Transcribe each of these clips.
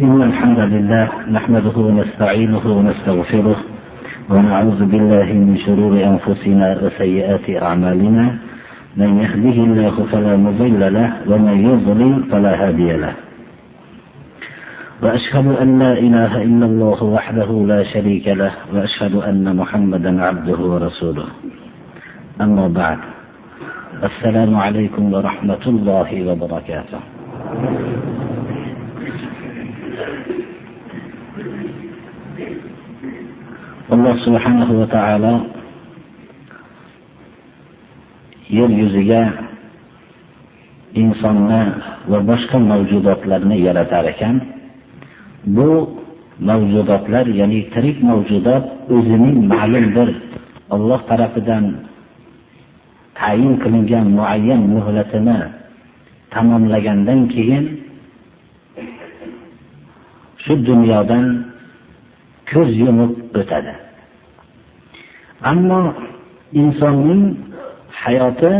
إن الحمد لله نحمده ونستعينه ونستغفره ونعوذ بالله من شرور أنفسنا وسيئات أعمالنا. من يهده الله فلا مضل له ومن يضلل فلا هادي له. وأشهد أن لا إله إلا الله وحده لا شريك له وأشهد أن محمدا عبده ورسوله. أما بعد السلام عليكم ورحمة الله وبركاته. Alloh subhanahu va taolo yer yuziga insonni va boshqa mavjudotlarni yaratar ekan. Bu mavjudotlar ya'ni tirik mavjudot o'zining ma'lum bir olloh tarafidan tayin qilingan muayyan muhlatini tamomlagandan keyin shu dunyodan ko'z yumib o'tadi. Ammo insonning hayoti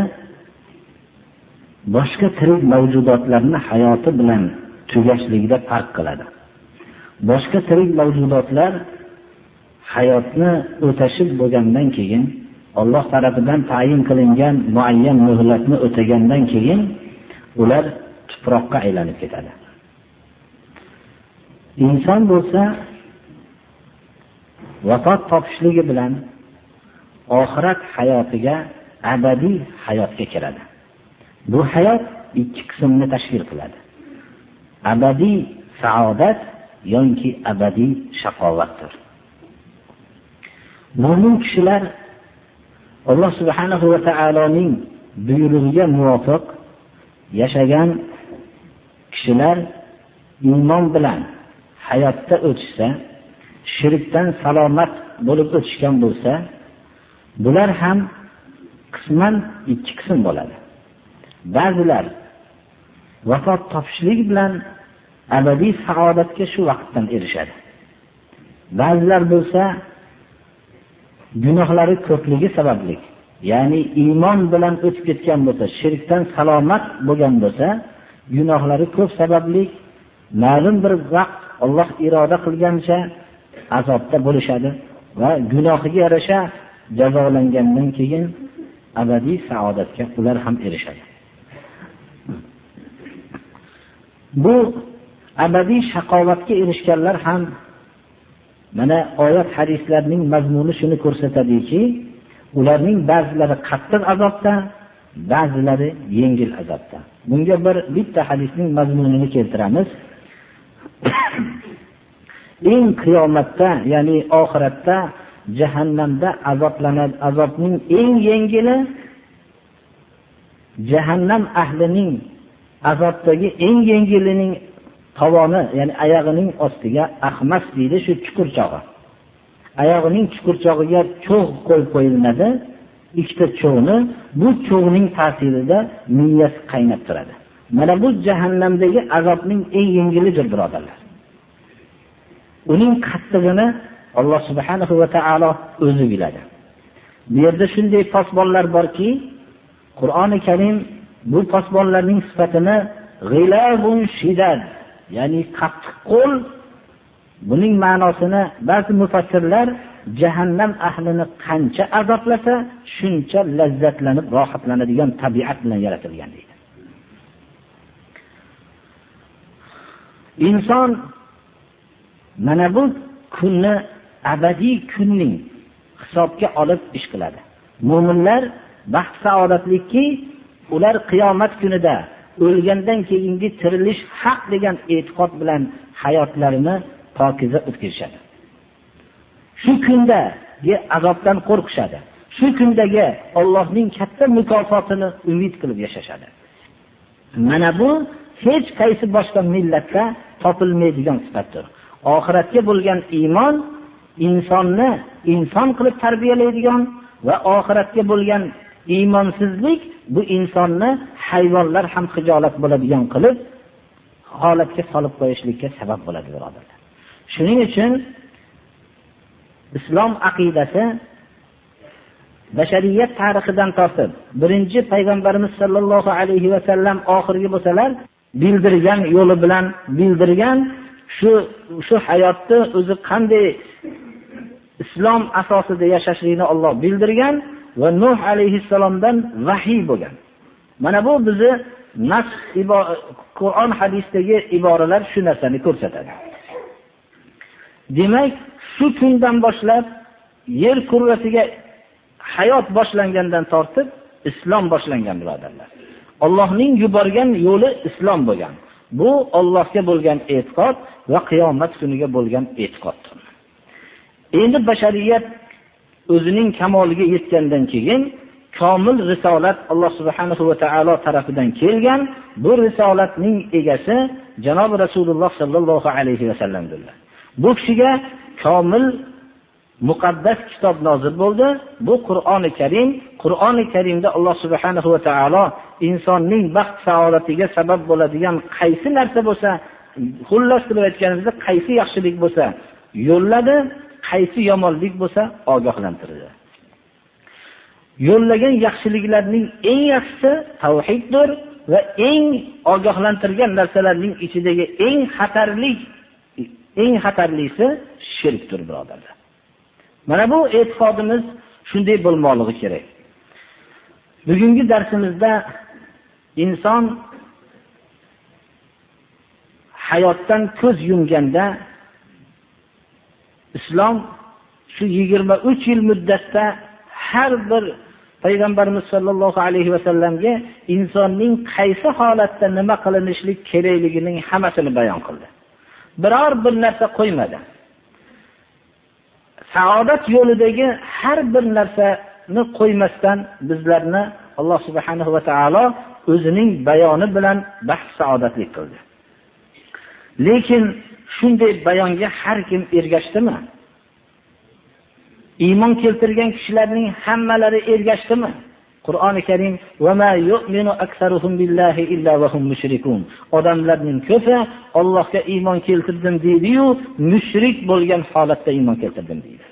boshqa tirik mavjudotlarni hayoti bilan tugashligida farq qiladi. Boshqa tirik mavjudotlar hayotni o'tashib bo'lgandan keyin Alloh tarafidan tayin qilingan muayyan muhlatni o'tagandan keyin ular tuproqqa aylanib ketadi. Inson bo'lsa vafot topishligi bilan oxirat hayotiga abadiy hayotga kiradi. Bu hayot ikki qismni tashkil qiladi. Abadiy saodat yoki abadiy shaqovatdir mo'min kishilar alloh subhanahu va taoloning buyrug'iga muvofiq yashagan kishilar iymon bilan hayotda o'tishsa shirkdan salomat bo'lib o'tishgan bo'lsa bular ham qisman ikki qism bo'ladi. Ba'zilar vafot topishlik bilan abadiy saodatga shu vaqtdan erishadi. Ba'zilar bo'lsa gunohlari ko'pligi sababli ya'ni iymon bilan o'tib ketgan bo'lsa shirkdan salomat bo'lgan bo'lsa gunohlari ko'p sababli ma'lum bir vaqt olloh iroda qilgancha azobda bo'lishadi va gunohiga yarasha jazolangandan keyin abadiy saodatga ular ham erishadi. Bu abadiy shaqovatga erishganlar ham mana oyat hadislarning mazmuni shuni ko'rsatadiki ularning ba'zilari qattiq azobda ba'zilari yengil azobda. Bunga bir bitta hadisning mazmunini keltiramiz. eng qiyomatda ya'ni oxiratda jahannamda azoblanadi azobning eng yengili jahannam ahlining azobdagi eng yengilining tovoni ya'ni oyog'ining ostiga ahmas deydi shu chuqurchog'i oyog'ining chuqurchog'iga cho'g' qo'yib qo'yiladi ikkita cho'g'ni bu cho'g'ning ta'sirida miyasi qaynab turadi. Mana bu jahannamdagi azobning eng yengilidir birodarlar uning qattig'ini alloh subhanahu va taolo o'zi biladi. Bu yerda shunday posbonlar borki qur'oni karim bu posbonlarning sifatini shidad ya'ni qattiq qo'l buning ma'nosini ba'zi mufassirlar jahannam ahlini qancha azoblasa shuncha lazzatlanib rohatlanadigan tabiat bilan yaratilgan deydi. Inson mana bu kunni abadiy kunning hisobga olib ish qiladi. Mo'minlar baxt saodatlikki ular qiyomat kunida o'lgandan keyingi tirilish haq degan e'tiqod bilan hayotlarini pokiza o'tkazishadi. Shu kundagi azobdan qo'rqishadi. Shu kundagi ollohning katta mukofotini umid qilib yashashadi. Mana bu hech qaysi boshqa millatda topilmaydigan sifatdir. Oxiratga bo'lgan iymon insonni inson qilib tarbiyalaydigan va oxiratga bo'lgan iymonsizlik bu insonni hayvonlar ham hijolat bo'ladigan qilib holatga solib qo'yishlikka sabab bo'ladi birodarlar. Shuning uchun islom aqidasi bashariyat tarixidan tortib birinchi payg'ambarimiz sollallohu alayhi vasallam oxirgi bo'lsalar bildirgan yo'li bilan bildirgan shu shu hayotni o'zi qanday islom asosida yashashlikni Alloh bildirgan va Nuh alayhissalomdan vahiy bo'lgan. Mana bu bizni nas Qur'on hadisdagi iboralar shu narsani ko'rsatadi. Demak, shu kundan boshlab yer kurrasiga hayot boshlangandan tortib islom boshlangan birodarlar. Allohning yuborgan yo'li islom bo'lgan. Bu Allohga bo'lgan e'tiqod va qiyomat kuniga bo'lgan e'tiqoddir. Endi bashariyat o'zining kamoliga yetgandan keyin komil risolat Alloh subhanahu va taolo tarafidan kelgan bu risolatning egasi janob Rasululloh sallallohu alayhi vasallamdirlar. Bu kishiga komil muqaddas kitob nozil bo'ldi. Bu Qur'oni Karim, Qur'oni Karimda Alloh subhanahu va taolo insonning baxt saodatiga sabab bo'ladigan qaysi narsa bo'lsa, xullas qilib aytganimizda qaysi yaxshilik bo'lsa, yo'lladi, qaysi yomonlik bo'lsa, ogohlantirdi. Yo'llagan yaxshiliklarning eng yaxshisi tavhiddir va eng ogohlantirgan narsalarning ichidagi eng xatarli eng xatarlisi shirkdir, birodarlar. Mana bu e'tiqodimiz shunday bo'lmoqligi kerak. Bugungi darsimizda inson hayotdan ko'z yumganda islom shu 23 yil muddatda har bir payg'ambarimiz sollallohu alayhi vasallamga insonning qaysi holatda nima qilinishlik kerakligining hammasini bayon qildi. Biror bir narsa qo'ymadi. saodat yo'lidagi har bir narsani qo'ymasdan bizlarni Alloh subhanahu va taolo o'zining bayoni bilan baxt saodatlik qildi. Lekin shunday bayonga har kim ergashdimi? Iymon keltirgan kishilarning hammalari ergashdimi? Qur'oni Karim va ma yu'minu aksaruhum billahi illa wa hum mushrikun. Odamlarning ko'pi Allohga iymon keltirdim deydi-yu, mushrik bo'lgan holatda iymon keltirdim deydi.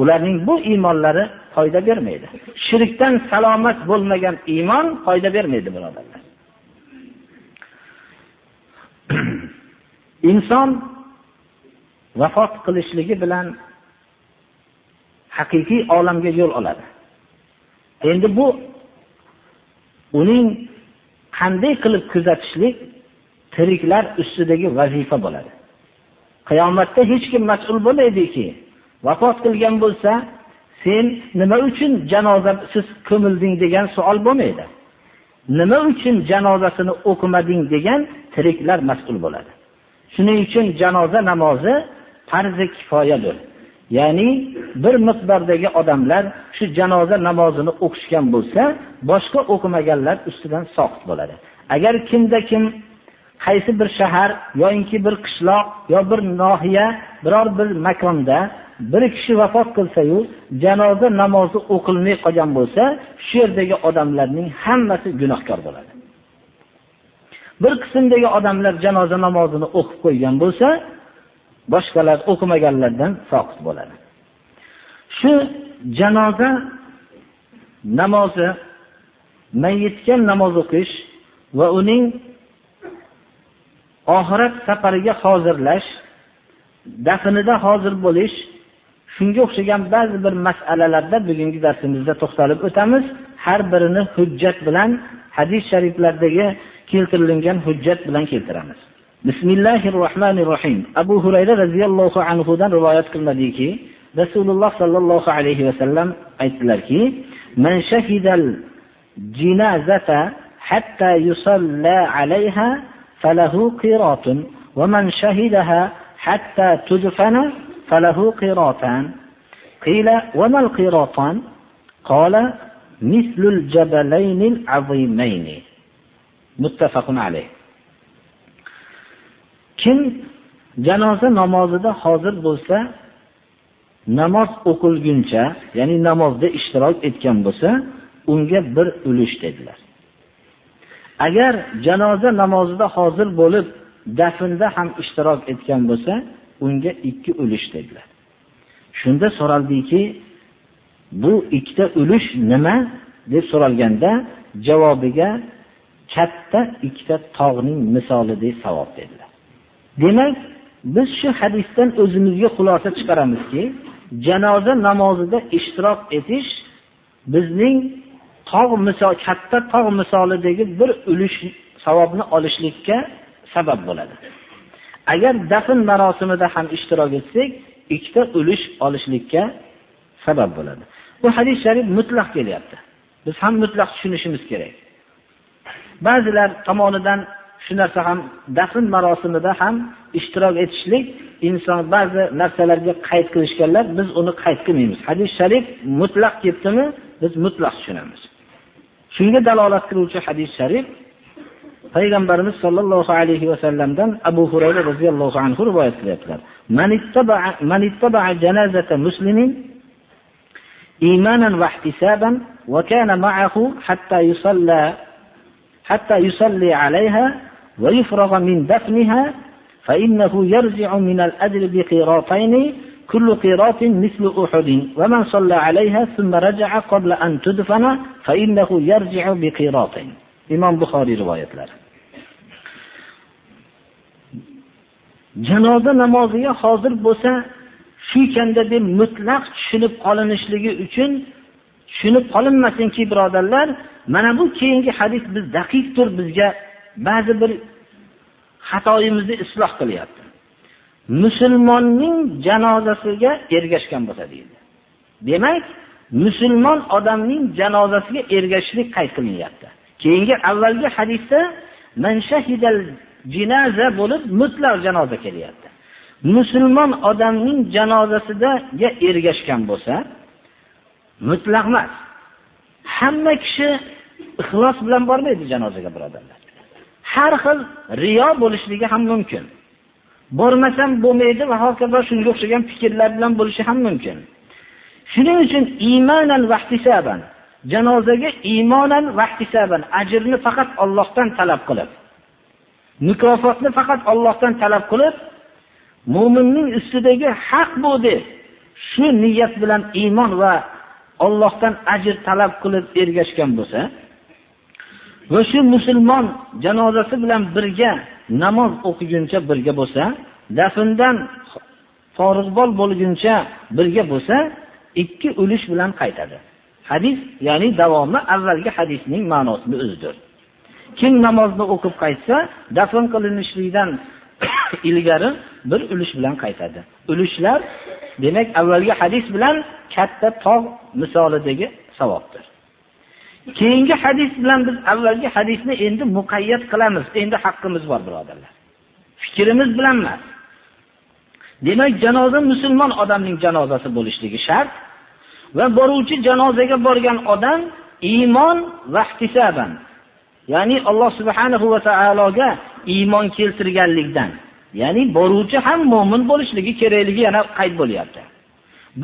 Ularning bu iymonlari foyda bermaydi. Shirkdan salomat bo'lmagan iymon foyda bermaydi, birodarlar. Inson vafot qilishligi bilan haqiqiy olamga yo'l oladi. Endi bu uning qanday qilib kuzatishlik tiriklar ustidagi vazifa bo'ladi. Qiyomatda hech kim mas'ul bo'lmaydiki, vafot qilgan bo'lsa, sen nima uchun janozasiz ko'milding degan savol bo'lmaydi. Nima uchun janozasini o'qimading degan tiriklar mas'ul bo'ladi. Shuning uchun janoza namozi farzi kifoyadir. Ya'ni bir miqdordagi odamlar shu janoza namozini o'qishgan bo'lsa, boshqa o'qimaganlar ustidan soqit bo'ladi. Agar kimda kim qaysi bir shahar yoki bir qishloq yo bir nohiya biror bir makonda bir kishi vafot qilsa-yu, janoza namozi o'qilmay qolgan bo'lsa, shu yerdagi odamlarning hammasi gunohkor bo'ladi. Bir qismdagi odamlar janoza namozini o'qib qo'ygan bo'lsa, boshqalar o'qimaganlardan soqit bo'ladi. Shu janoza namozi mayitga namoz o'qish va uning oxirat safariga hozirlash, dafnida hozir bo'lish, shunga o'xshagan ba'zi bir masalalarda bugungi darsimizda to'xtalib o'tamiz. Har birini hujjat bilan hadis shariflardagi keltirilgan hujjat bilan keltiramiz. Bismillahir Rohmanir Rohim. Abu Hurayra roziyallohu anhu dan rivoyat qilinadiki, Rasululloh sallallohu alayhi vasallam aytdilarki, "Man shahidal jinazata hatta yusalla alayha falahu qiratun va man shahidaha hatta tudfana falahu qiratan." Qila wa mal qiratan? Qala mislul jabalaynil azimayn. Muttafaqun alayh. Kim janoza namozida hozir bo'lsa, namoz o'qilguncha, ya'ni namozda ishtirok etgan bo'lsa, unga bir ulush dedilar. Agar janoza namozida hozir bo'lib, dafnda ham ishtirok etgan bo'lsa, unga ikki ulush dedilar. Shunda so'raldiki, bu ikkita ulush nima deb so'ralganda, javobiga katta ikkita tog'ning misolidek savob dedilar. demak biz shu hadisdan o'zimizga xulosa chiqaramizki janoza namozida ishtirok etish bizning tog' misol katta tog' misolidagi bir ulush savobni olishlikka sabab bo'ladi agar dafn marosimida ham ishtirok etsak ikkita ulush olishlikka sabab bo'ladi. Bu hadis sharif mutlaq kelyapti. Biz ham mutlaq tushunishimiz kerak. Ba'zilar tomonidan shu narsa ham dafn marosimida ham ishtirok etishlik inson ba'zi narsalarga qayd qilishganlar biz uni qayd qilmaymiz. Hadis sharif mutlaq ketdimi biz mutlaq tushunamiz. Shunga dalolat qiluvchi hadis sharif payg'ambarimiz sollallohu alayhi vasallamdan abu hurayra roziyallohu anhu rivoyat qilyaptilar. إيمانا واحتسابا وكان معه حتى يصلى حتى يصلي عليها ويفرغ من دفنها فإنه يرجع من الأجر بقيراطين كل قيراط مثل أحد ومن صلى عليها ثم رجع قبل أن تدفن فإنه يرجع بقيراطين إمام بخاري رواية janoza namoziga hozir bo'lsa shu ekanda deb mutlaq tushunib qolinishligi uchun tushunib qolinmasinki birodarlar mana bu keyingi hadis biz daqiqdir bizga ba'zi bir xatoyimizni isloh qilyapti. Musulmonning janozasiga ergashgan bo'lsa deydi. Demak musulmon odamning janozasiga ergashishlik qayd qilinyapti. Keyingi avvalgi hadisda jinoza bo'lib mutlaq janoza kelyapti. Musulmon odamning janozasidaga ergashgan bo'lsa mutlaq emas. Hamma kishi ixlos bilan bormaydi janozaga birodarlar har xil riyo bo'lishligi ham mumkin. Bormasam bo'lmaydi va hokazo shunga o'xshagan fikrlar bilan bo'lishi ham mumkin. Shuning uchun iymonan vahtisaban janozaga iymonan vahtisaban ajrni faqat Allohdan talab qilib mukofotni faqat Allohdan talab qilib mu'minning ustidagi haq bu deb shu niyat bilan iymon va Allohdan ajr talab qilib ergashgan bo'lsa va shu musulmon janozasi bilan birga namoz o'qiguncha birga bo'lsa dafndan farzbol bo'lguncha birga bo'lsa ikki ulush bilan qaytadi. Hadis ya'ni davomi avvalgi hadisning ma'nosini o'zidir. Kim namozni o'qib qaytsa dafn qilinishlikdan ilgari bir ulush bilan qaytadi. Ulushlar demak avvalgi hadis bilan katta tog' misolidagi savobdir. Keyingi hadis bilan biz avvalgi hadisni endi muqayyat qilamiz. Endi haqqimiz bor birodarlar. Fikrimiz bilan emas. Demak janoza musulmon odamning janozasi bo'lishligi shart va boruvchi janozaga borgan odam iymon va ihtisoban ya'ni alloh subhanahu va taologa iymon keltirganlikdan ya'ni boruvchi ham mo'min bo'lishligi kerakligi yana qayd bo'lyapti.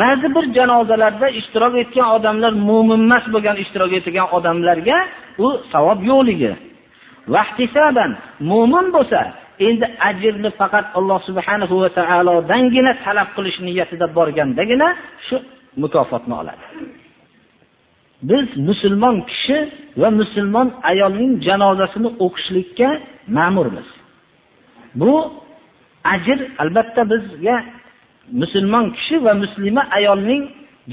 Ba'zi bir janozalarda ishtirok etgan odamlar mo'min emas bo'lgan ishtirok etgan odamlarga u savob yo'qligi. Vahtisaban mo'min bo'lsa endi ajrni faqat alloh subhanahu va taolodangina talab qilish niyatida borgandagina shu mukofotni oladi. Biz musulmon kishi va musulmon ayolning janozasini o'qishlikka ma'murmiz. Bu ajr albatta bizga musulmon kishi va muslima ayolning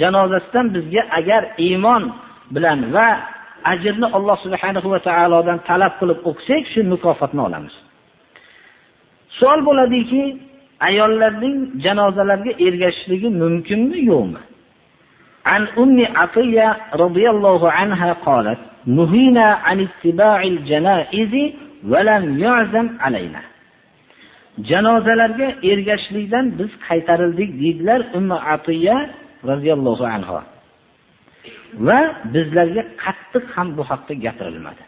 janozasidan bizga agar iymon bilan va ajrni alloh subhanahu va taolodan talab qilib o'qisak shu mukofotni olamiz. Savol bo'ladiki ayollarning janozalarga ergashishligi mumkinmi yo'qmi? عن أم عطية رضي الله عنها قالت نهينا عن اتباع الجنائز ولم يعزم علينا janozalarga ergashishlikdan biz qaytarildik deydilar umma atiya roziyallohu anhu va bizlarga qattiq ham bu haqda gapirilmadi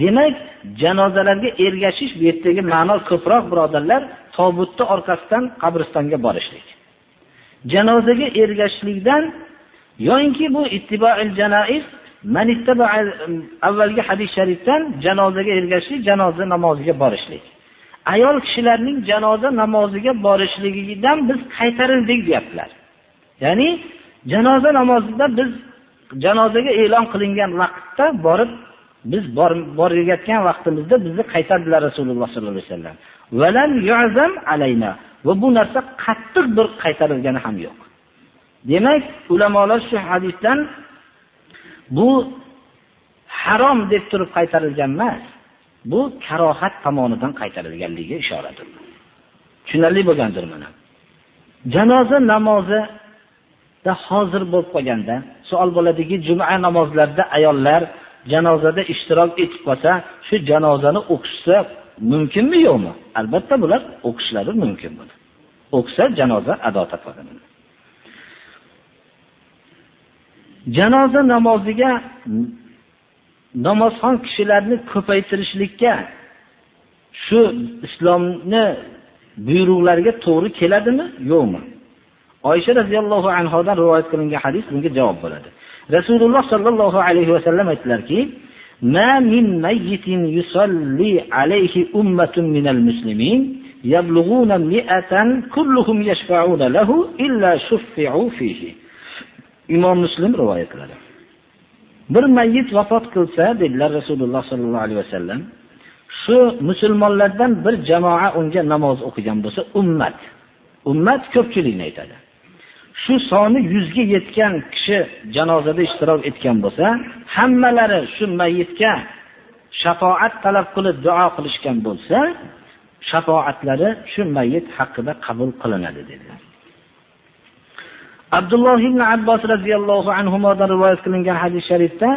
demak janozalarga ergashish bu yerdagi ma'no ko'proq birodarlar tobutni orqasidan qabristonga borishlik Janozaga ergashishlikdan yoinki bu ittiboil janaiz um, avvalgi hadis sharifdan janozaga ergashishlik janoza namoziga borishlik. Ayol kishilarning janoza namoziga borishligidan biz qaytarildik deyaptilar. Ya'ni janoza namozida biz janozaga e'lon qilingan vaqtda borib biz borayotgan vaqtimizda bizni qaytardilar rasululloh sollallohu alayhi vasallam. Yu'zam alayna. Va bu narsa qattiq bir qaytarilgani ham yo'q. Demak ulamolar shu hadisdan bu harom deb turib qaytarilgan emas bu karohat tomonidan qaytarilganligiga ishoradir. Tushunarli bo'lgandir mana. Janoza namozida hozir bo'lib qolganda savol bo'ladiki juma namozlarida ayollar janozada ishtirok etib qolsa shu janozani o'qishsa mumkinmi yo'qmi? Albatta bular o'qishlari mumkin bo'ladi. O'qsa janoza ado topadi janoza namoziga namozxon kishilarni ko'paytirishlikka shu islomni buyruqlariga to'g'ri keladimi yo'qmi? Oysha radhiyallohu anhodan rivoyat qilingan hadis bunga javob bo'ladi. Rasululloh sallallohu alayhi va sallam aytdilarki, ما من ميت يصلي عليه أمة من المسلمين يبلغون مئة كلهم يشفعون له إلا شفعوا فيه imom muslim rivoyat qiladi bir mayit vafot qilsa dedilar rasululloh sollallohu alayhi vasallam shu musulmonlardan bir jamoa unga namoz o'qigan bo'lsa ummat ummat ko'pchilikni aytadi Shu soni yuzga yetgan kishi janozada ishtirok etgan bo'lsa hammalari shu mayitga shafoat talab qilib duo qilishgan bo'lsa shafoatlari shu mayit haqida qabul qilinadi dedilar abdulloh ibn abbos roziyallohu anhudan rivoyat qilingan hadis sharifda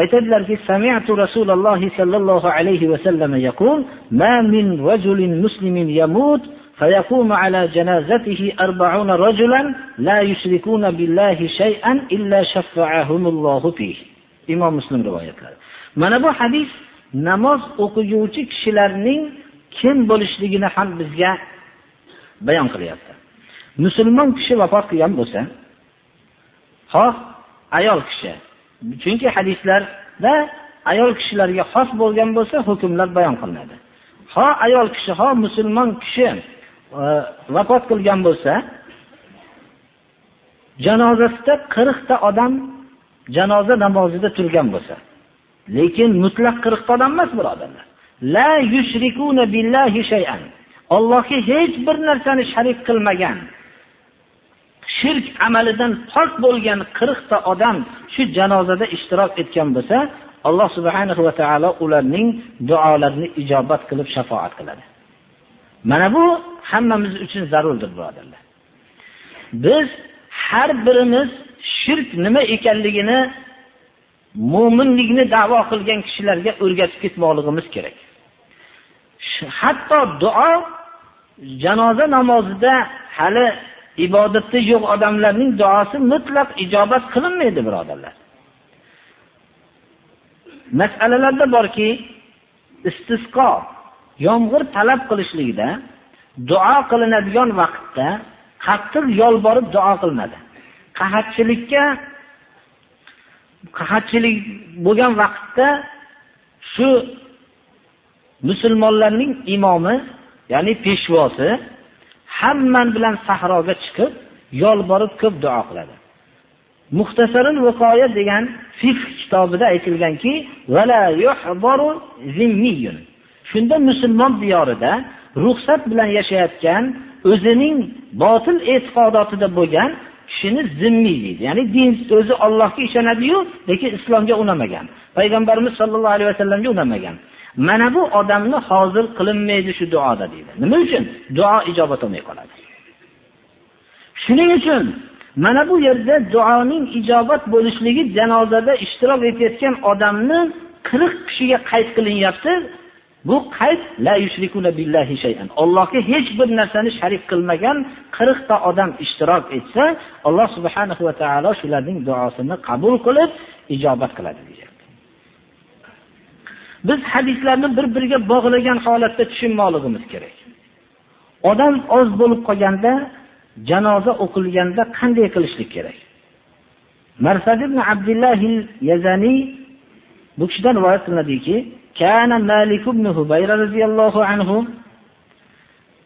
aytadilarki sami'tu rasululloh sollallohu alayhi vasallam yaqul ma min rajulin muslimin yamut فيقوم على جنازته أربعون رجلا لا يشركون بالله شيئا إلا شفعهم الله فيه imom muslim rivoyatlari mana bu hadis namoz o'qiguvchi kishilarning kim bo'lishligini ham bizga bayon qilyapti musulmon kishi vafot qilgan bo'lsa xoh ayol kishi chunki hadislarda ayol kishilarga xos bo'lgan bo'lsa hukmlar bayon qilinadi ho ayol kishi ho musulmon kishi e, Э, vafot qilgan bo'lsa janozasida ta odam janoza namozida turgan bo'lsa lekin mutlaq 40 ta odam emas birodarlar la yushrikuna billahi shay'an. Allohga hech bir narsani sharik qilmagan shirk amalidan pok bo'lgan 40 ta odam shu janozada ishtirok etgan bo'lsa alloh subhanahu va taolo ularning duolarini ijobat qilib shafaat qiladi. Mana bu hammamiz uchun zarurdir birodarlar. Biz har birimiz shirk nima ekanligini mo'minlikni da'vo qilgan kishilarga o'rgatib ketmoqligimiz kerak. Hatto duo janoza namozida hali ibodatda yo'q odamlarning duosi mutlaq ijobat qilinmaydi birodarlar. Masalalarda borki istisqo yomg'ir talab qilishligida duo qilinadigan vaqtda qattiq yolborib duo qilinadi. Qahatchilikka qahatchilik bo'lgan vaqtda shu musulmonlarning imomi ya'ni peshvosi hamman bilan sahroga chiqib yolborib ko'p duo qiladi. Muxtasarul viqoya degan fiqh kitobida aytilganki shunda musulmon diyorida ruxsat bilan yashayotgan o'zining botil e'tiqodotida bo'lgan kishini zimmiy deydi. Ya'ni din o'zi Allohga ishonadi-yu, lekin islomga unamagan. Payg'ambarimiz sollallohu alayhi vasallamga unamagan. Mana bu odamni hozir qilinmaydi shu duoda deydi. Nima uchun? Duo ijobat olmay qoladi. Shuning uchun mana bu yerda duoning ijobat bo'lishligi janozada ishtirok etayotgan odamni qirq kishiga qayd qilinyapti. Bu qayd la billahi shay'an. Allohga hech bir narsani sharik qilmagan 40 ta odam ishtirok etsa alloh subhanahu va taolo shularning duosini qabul qilib ijobat qiladi deyapti biz hadislarni bir biriga bog'lagan holatda tushunmoqligimiz kerak. Odam oz bo'lib qolganda janoza o'qilganda qanday qilishlik kerak? Marsad ibn abdullah yazaniy bu kishidan rivoyat qilinadiki كان مالك بن هبير رضي الله عنه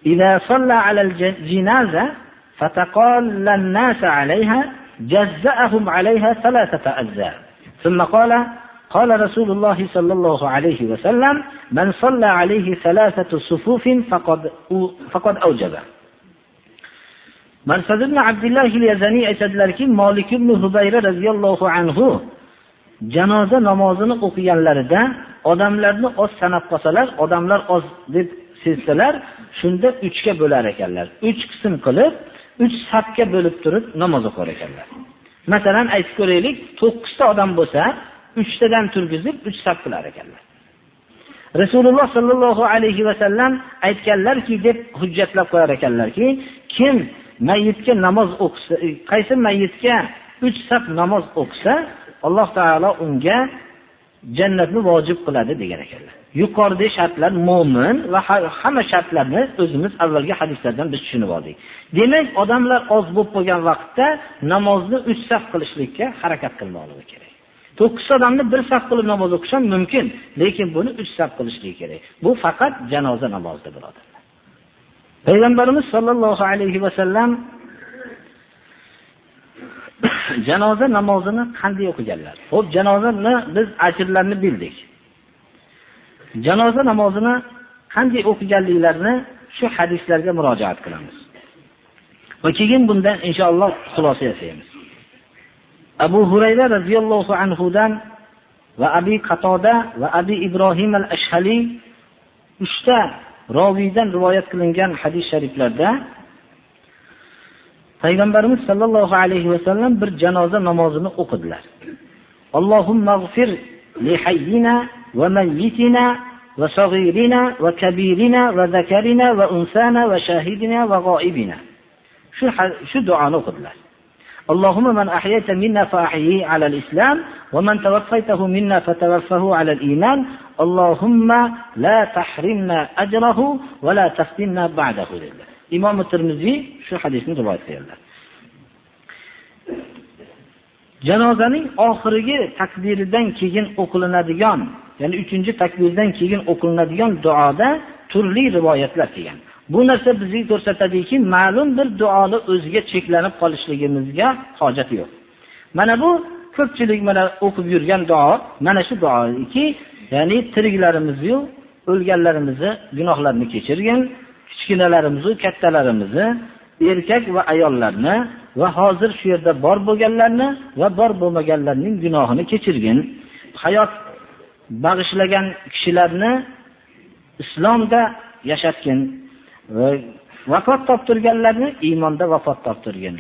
إذا صلى على الجنازة فتقال الناس عليها جزأهم عليها ثلاثة أجزاء. ثم قال قال رسول الله صلى الله عليه وسلم من صلى عليه ثلاثة صفوف فقد فقد أوجب. marsad ibn abdulloh yazaniy aytadilarki molik ibn hubayra roziyallohu anhu janoza namozini o'qiganlarida odamlarni oz sanab qolsalar odamlar oz deb sezsalar shunda uchga bo'lar ekanlar. Uch qism qilib uch safga bo'lib turib namoz o'qir ekanlar. Masalan aytib ko'raylik to'qqizta odam bo'lsa uchtadan turgizib uch saf qilar ekanlar. Rasululloh sollallohu alayhi vasallam aytganlarki deb hujjatlab qo'yar ekanlarki kim mayitga namoz o'qisa qaysi mayitga uch saf namoz o'qisa alloh taolo unga jannatni vojib qiladi degan ekanlar. Yuqoridagi shartlar mo'min va hamma shartlarni o'zimiz avvalgi hadislardan biz tushunib oldik. Demak odamlar oz bo'lib qolgan vaqtda namozni 3 saf qilishlikka harakat qilmoqligi kerak. 9 odamni bir saf qilib namoz o'qish ham mumkin lekin buni 3 saf qilishlik kerak. Bu faqat janoza namozida birodarlar payg'ambarimiz sollallohu alayhi vasallam janoza namozini qanday o'qiganlar? Ho'p janozani biz ajrlarni bildik. Janoza namozini qanday o'qiganliklarini shu hadislarga murojaat qilamiz. Va keyin bundan inshaalloh xulosa yasaymiz abu hurayra roziyallohu anhudan va abi qatoda va abi ibrohim al ashhaliy uchta roviydan rivoyat qilingan hadis shariflarda payg'ambarimiz sollallohu alayhi vasallam bir janoza namozini o'qidilar allohumma li hayyina va mayyitina va sag'irina va kabirina va zakarina va unsana va shahidina va g'oibina shu shu duoni o'qidilar اللهم من أحييت منا فأحييه على الإسلام ومن توفيته منا فتوفه على الإيمان اللهم لا تحرمنا أجره ولا تفتنا بعده لله imom termiziy shu hadisni rivoyat qilganlar. Janozaning oxirgi takbiridan keyin o'qilinadigan ya'ni uchinchi takbirdan keyin o'qilinadigan duoda turli rivoyatlar kelgan. Bu narsa bizga ko'rsatadiki ma'lum bir duoni o'ziga cheklanib qolishligimizga hojat yo'q. Mana bu ko'pchilik mana o'qib yurgan duo mana shu duoki ya'ni tiriklarimizni o'lganlarimizni gunohlarini kechirgin kichkinalarimizni kattalarimizni erkak va ayollarni va hozir shu yerda bor bo'lganlarni va bor bo'lmaganlarning gunohini kechirgin. Hayot bag'ishlagan kishilarni islomda yashatgin vafot toptirganlarni iymonda vafot toptirgin.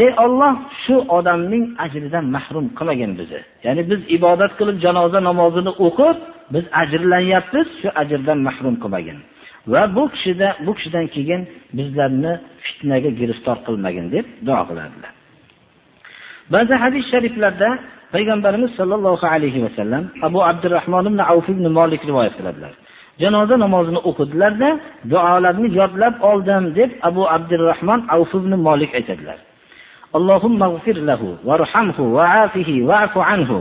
Ey olloh shu odamning ajridan mahrum qilmagin bizni ya'ni biz ibodat qilib janoza namozini o'qib biz ajrlanyapmiz shu ajrdan mahrum qilmagin. va bu kishida bu kishidan keyin bizlarni fitnaga giriftor qilmagin deb duo qiladilar ba'zi hadis shariflarda payg'ambarimiz sollallohu alayhi vasallam abu abdurahmon ibn avf ibn molik rivoyat qiladilar janoza namozini o'qidilarda duolarni yodlab oldim deb abu abdurahmon avf ibn molik aytadilar اللهم اغفر له وارحمه وعافه واعف عنه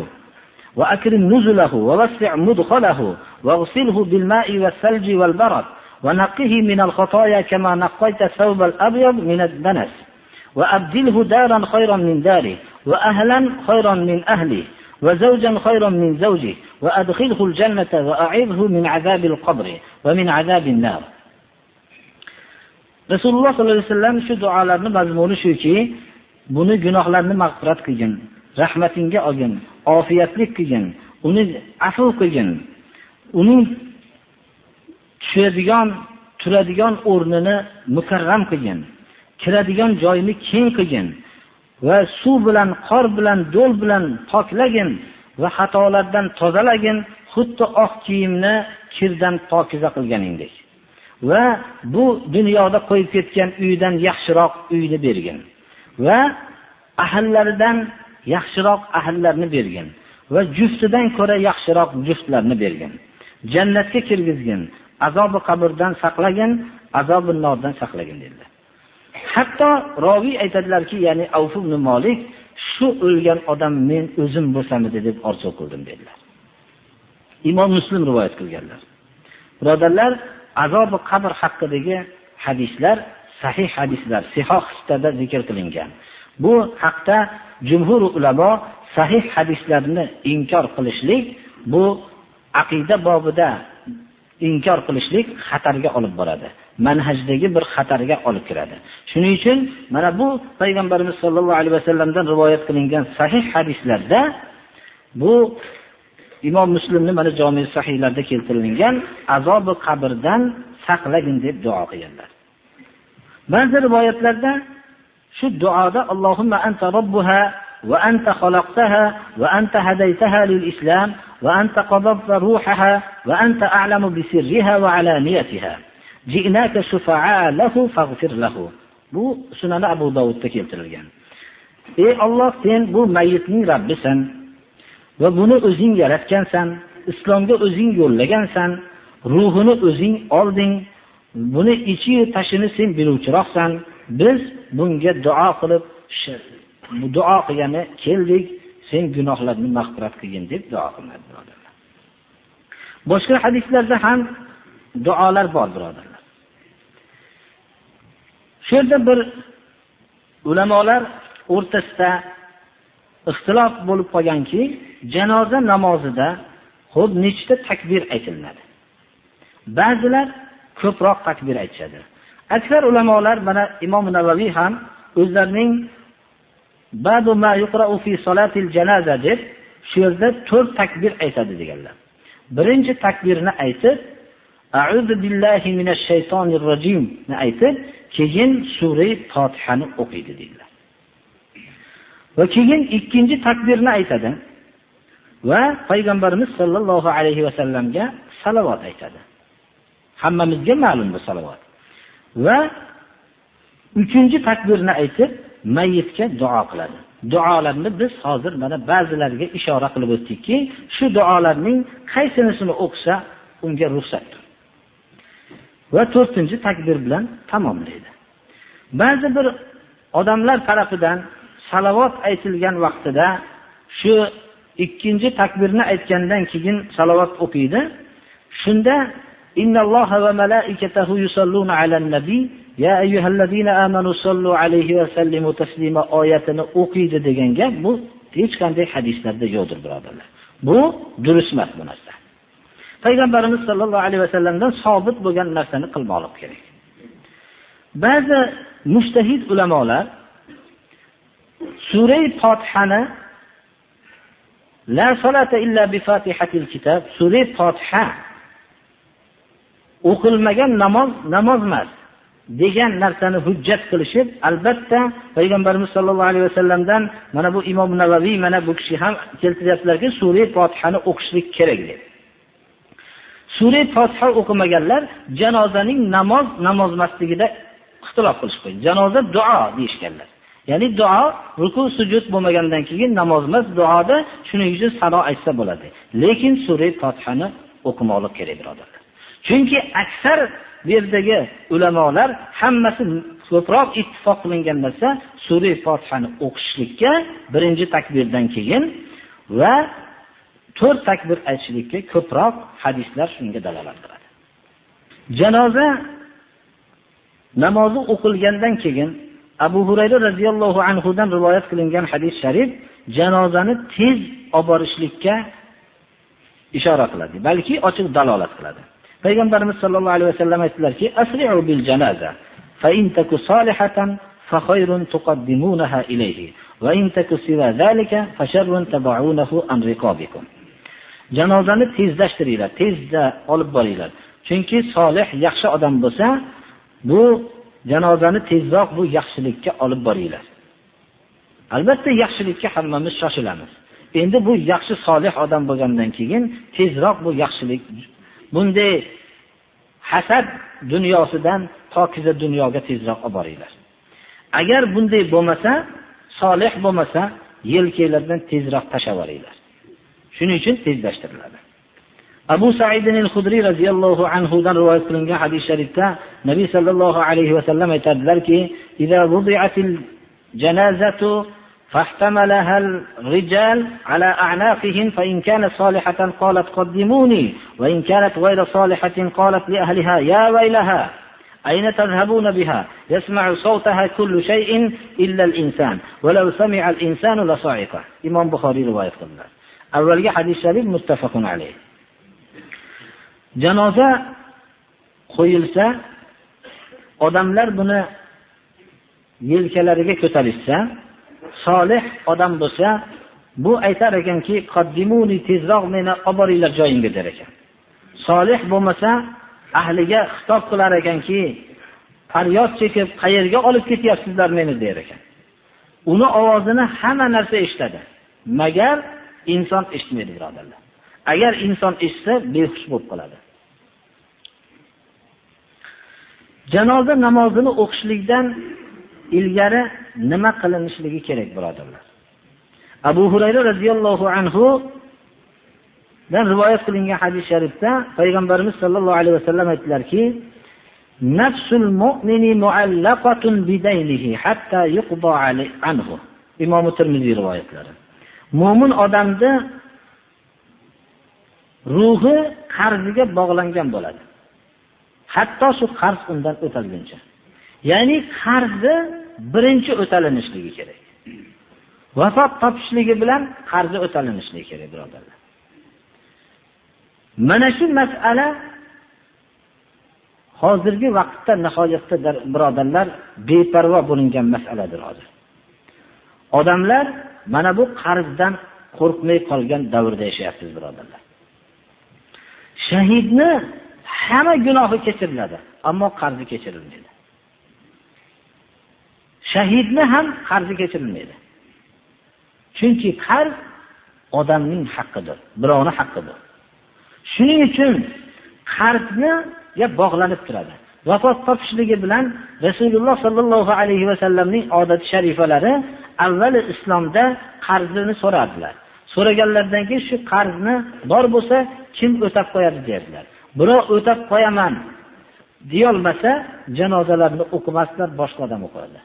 وأكرم نزله ووسع مدخله واغسله بالماء والثلج والبرد ونقه من الخطايا كما نقيت الثوب الأبيض من الدنس. وأبدله دارا خيرا من داره وأهلا خيرا من أهله وزوجا خيرا من زوجه وأدخله الجنة وأعذه من عذاب القبر ومن عذاب النار. رسول الله صلى الله عليه وسلم شو دعاء لنا مزمون شو كي بني جناح لنا مغفرت كيجن رحمتين جاء جن عافية لك جن أني عفو كيجن أني tushadigan turadigan o'rnini mukarram qilgin. Kiradigan joyini keng qilgin va suv bilan qor bilan do'l bilan poklagin va xatolardan tozalagin xuddi oq kiyimni kirdan pokiza qilganingdek. Va bu dunyoda qo'yib ketgan uydan yaxshiroq uyni bergin va ahllaridan yaxshiroq ahllarni bergin va juftidan ko'ra yaxshiroq juftlarni bergin. Jannatga kirgizgin azobi qabrdan saqlagin azobi nordan saqlagin dedilar. Hatto roviy aytadilarki ya'ni avf ibn molik shu o'lgan odam men o'zim bo'lsamidi deb orzu qildim dedilar. Imom muslim rivoyat qilganlar. Birodarlar azobi qabr haqidagi hadislar sahih hadislar sihoh sittada zikr qilingan. Bu haqda jumhur ulamo sahih hadislarni inkor qilishlik bu aqida bobida inkor qilishlik xatarga olib boradi. Manhajdagi bir xatarga olib kiradi. Shuning uchun mana bu payg'ambarimiz sollallohu alayhi vasallamdan rivoyat qilingan sahih hadislarda bu imom muslimni mana jomi sahiylarda keltirilgan azobi qabrdan saqlagin deb duo qilganlar. Ba'zi rivoyatlarda shu duoda allohumma anta robbuha وأنت خلقتها وأنت هديتها للإسلام وأنت قبضت روحها وأنت أعلم بسرها وعلانيتها جئناك شفعاء له فاغفر له bu sunani abu dovudda keltirilgan ey olloh sen bu mayitning robbisan va buni o'zing yaratgansan islomga o'zing yo'llagansan ruhini o'zing olding buni ichiyu tashini sen biluvchiroqsan biz bunga duo qilib duo qilgani keldik sen gunohlarni mag'firat qilgin deb duo qilinadi birodarlar. Boshqa hadislarda ham duolar bor birodarlar. Shu yerda bir ulamolar o'rtasida ixtilof bo'lib qolganki janoza namozida xo'p nechta takbir aytilinadi. Ba'zilar ko'proq takbir aytishadi. Aksar ulamolar mana imom navaviy ham o'zlarining deb shu yerda to'rt takbir aytadi deganlar. Birinchi takbirni aytib auzu billahi minash shaytonir rojimni aytib keyin sura fotihani o'qiydi deydilar. Va keyin ikkinchi takbirni aytadi va payg'ambarimiz sollallohu alayhi vasallamga salovat aytadi. Hammamizga ma'lum bu salovat. Va uchinchi takbirni aytib mayitga duo qiladi. Duolarni biz hozir mana ba'zilariga ishora qilib o'tdikki shu duolarning qaysinisini o'qisa unga ruxsatdir va to'rtinchi takbir bilan tamomlaydi. Ba'zi bir odamlar tarafidan salovat aytilgan vaqtida shu ikkinchi takbirni aytgandan keyin salovat o'qiydi. Shunda innalloha va malaikatahu yusalluna alan nabiy ya ayyuhallazina amanu sollu alayhi va sallimu taslima oyatini o'qiydi degan gap bu hech qanday hadislarda yo'qdir birodarlar. Bu durust emas bu narsa. Payg'ambarimiz sollallohu alayhi vasallamdan sobit bo'lgan narsani qilmoqlik kerak. Ba'zi mushtahid ulamolar surai fotihani la solata illa bi fatihatil kitob surai fotiha o'qilmagan namoz namoz emas. Degan narsani hujjat qilishib albatta payg'ambarimiz sollallohu alayhi vasallamdan mana bu imom navaviy mana bu kishi ham keltiryaptilarki sura fotihani o'qishlik kerak deb. Sura fotiha o'qimaganlar janozaning namoz namoz emasligida ixtilof qilishib qo'ydi janoza duo deyishganlar. Ya'ni duo ruku sujud bo'lmagandan keyin namoz emas duoda shuning uchun sano aytsa bo'ladi. Lekin sura fotihani o'qimoqlik kerak birodarlar. Chunki aksar bu yerdagi ulamolar hammasi ko'proq ittifoq qilingan narsa sura fotihani o'qishlikka birinchi takbirdan keyin va to'rt takbir aytishlikka ko'proq hadislar shunga dalolat qiladi janoza namozi o'qilgandan keyin abu hurayra roziyallohu anhudan rivoyat qilingan hadis sharif janozani tez olib borishlikka ishora qiladi balki ochiq dalolat qiladi. Payg'ambarimiz sollallohu alayhi vasallam aytdilarki asri'u bil janaza fa in taku salihatan fa khayrun tuqaddimunaha ilayhi. Va in taku siwa zalika fa sharrun tabaunahu an riqabikum. Janozani tezlashtiringlar tezda olib boringlar. Chunki solih yaxshi odam bo'lsa bu janozani tezroq bu yaxshilikka olib boringlar. Albatta yaxshilikka hammamiz shoshilamiz. Endi bu yaxshi solih odam bo'lgandan keyin tezroq bu yaxshilik bunday hasad dunyosidan pokiza dunyoga tezroq olib boringlar. Agar bunday bo'lmasa solih bo'lmasa yelkanglardan tezroq tashlab yuboringlar shuning uchun tezlashtiriladi. Abu said al hudriy roziyallohu anhudan rivoyat qilingan hadis sharifda nabiy sollallohu alayhi vasallam aytadilarki janazatu فاحتملها الرجال على أعناقهم فإن كانت صالحة قالت قدموني وإن كانت غير صالحة قالت لأهلها يا ويلها أين تذهبون بها؟ يسمع صوتها كل شيء إلا الإنسان ولو سمع الإنسان لصعقة. إمام بخاري رواية قلنا أول حديث شريف متفق عليه. janoza qo'yilsa odamlar buni yelkalariga ko'tarishsa solih odam bo'lsa bu aytar ekanki tezroq meni olib boringlar joyimga der ekan. Solih bo'lmasa ahliga xitob qilar ekanki faryod chekib qayerga olib ketyapsizlar meni der ekan. Uni ovozini hamma narsa eshitadi. Magar inson eshitmaydi birodarlar. Agar inson eshitsa behush bo'lib qoladi. Janoza namozini o'qishlikdan ilgari nima qilinishligi kerak birodarlar. Abu hurayra roziyallohu anhu dan rivoyat qilingan hadis sharifda payg'ambarimiz sollallohu alayhi vasallam aytdilarki nafsul mu'mini muallaqatun bidaynihi hatta yuqda anhu. Imom termiziy rivoyatlari. Mo'min odamni ruhi qarziga bog'langan bo'ladi. Hatto shu qarz undan o'talguncha. Ya'ni qarzi birinchi o'talinishligi kerak. Vafot topishligi bilan qarzi o'talinishligi kerak birodarlar. Mana shu masala hozirgi vaqtda nihoyatda birodarlar beparvo bo'lingan masaladir hozir. Odamlar mana bu qarzdan qo'rqmay qolgan davrda yashayapmiz birodarlar. Shahidni hamma gunohi kechiriladi ammo qarzi kechirilmaydi. Shahidni ham qarzi kechirilmaydi chunki qarz odamning haqqidir birovni haqqi bu shuning uchun qarzni bog'lanib turadi. Vafot topishligi bilan rasululloh sollallohu alayhi vasallamning odati sharifalari avvali islomda qarzini so'radilar so'raganlaridan keyin shu qarzni bor bo'lsa kim o'tab qo'yadi derdilar. Birov o'tab qo'yaman deyolmasa janozalarni o'qimasdilar boshqa odam o'qirdi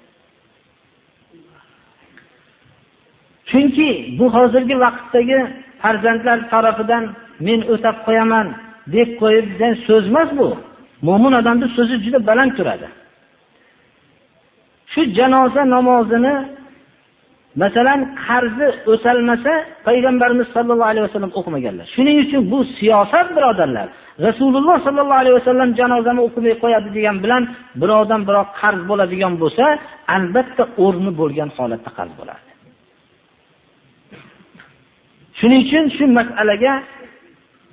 chunki bu hozirgi vaqtdagi farzandlar tarafidan men o'tab qo'yaman deb qo'yilgan so'z emas bu. Mo'min odamni so'zi juda baland turadi. Shu janoza namozini masalan qarzi o'talmasa payg'ambarimiz sollallohu alayhi vasallam o'qimaganlar. Shuning uchun bu siyosat birodarlar. Rasululloh sollallohu alayhi vasallam janozani o'qimay qo'yadi degan bilan birovdan birov qarz bo'ladigan bo'lsa albatta o'rni bo'lgan holatda qarz bo'ladi shuning uchun shu masalaga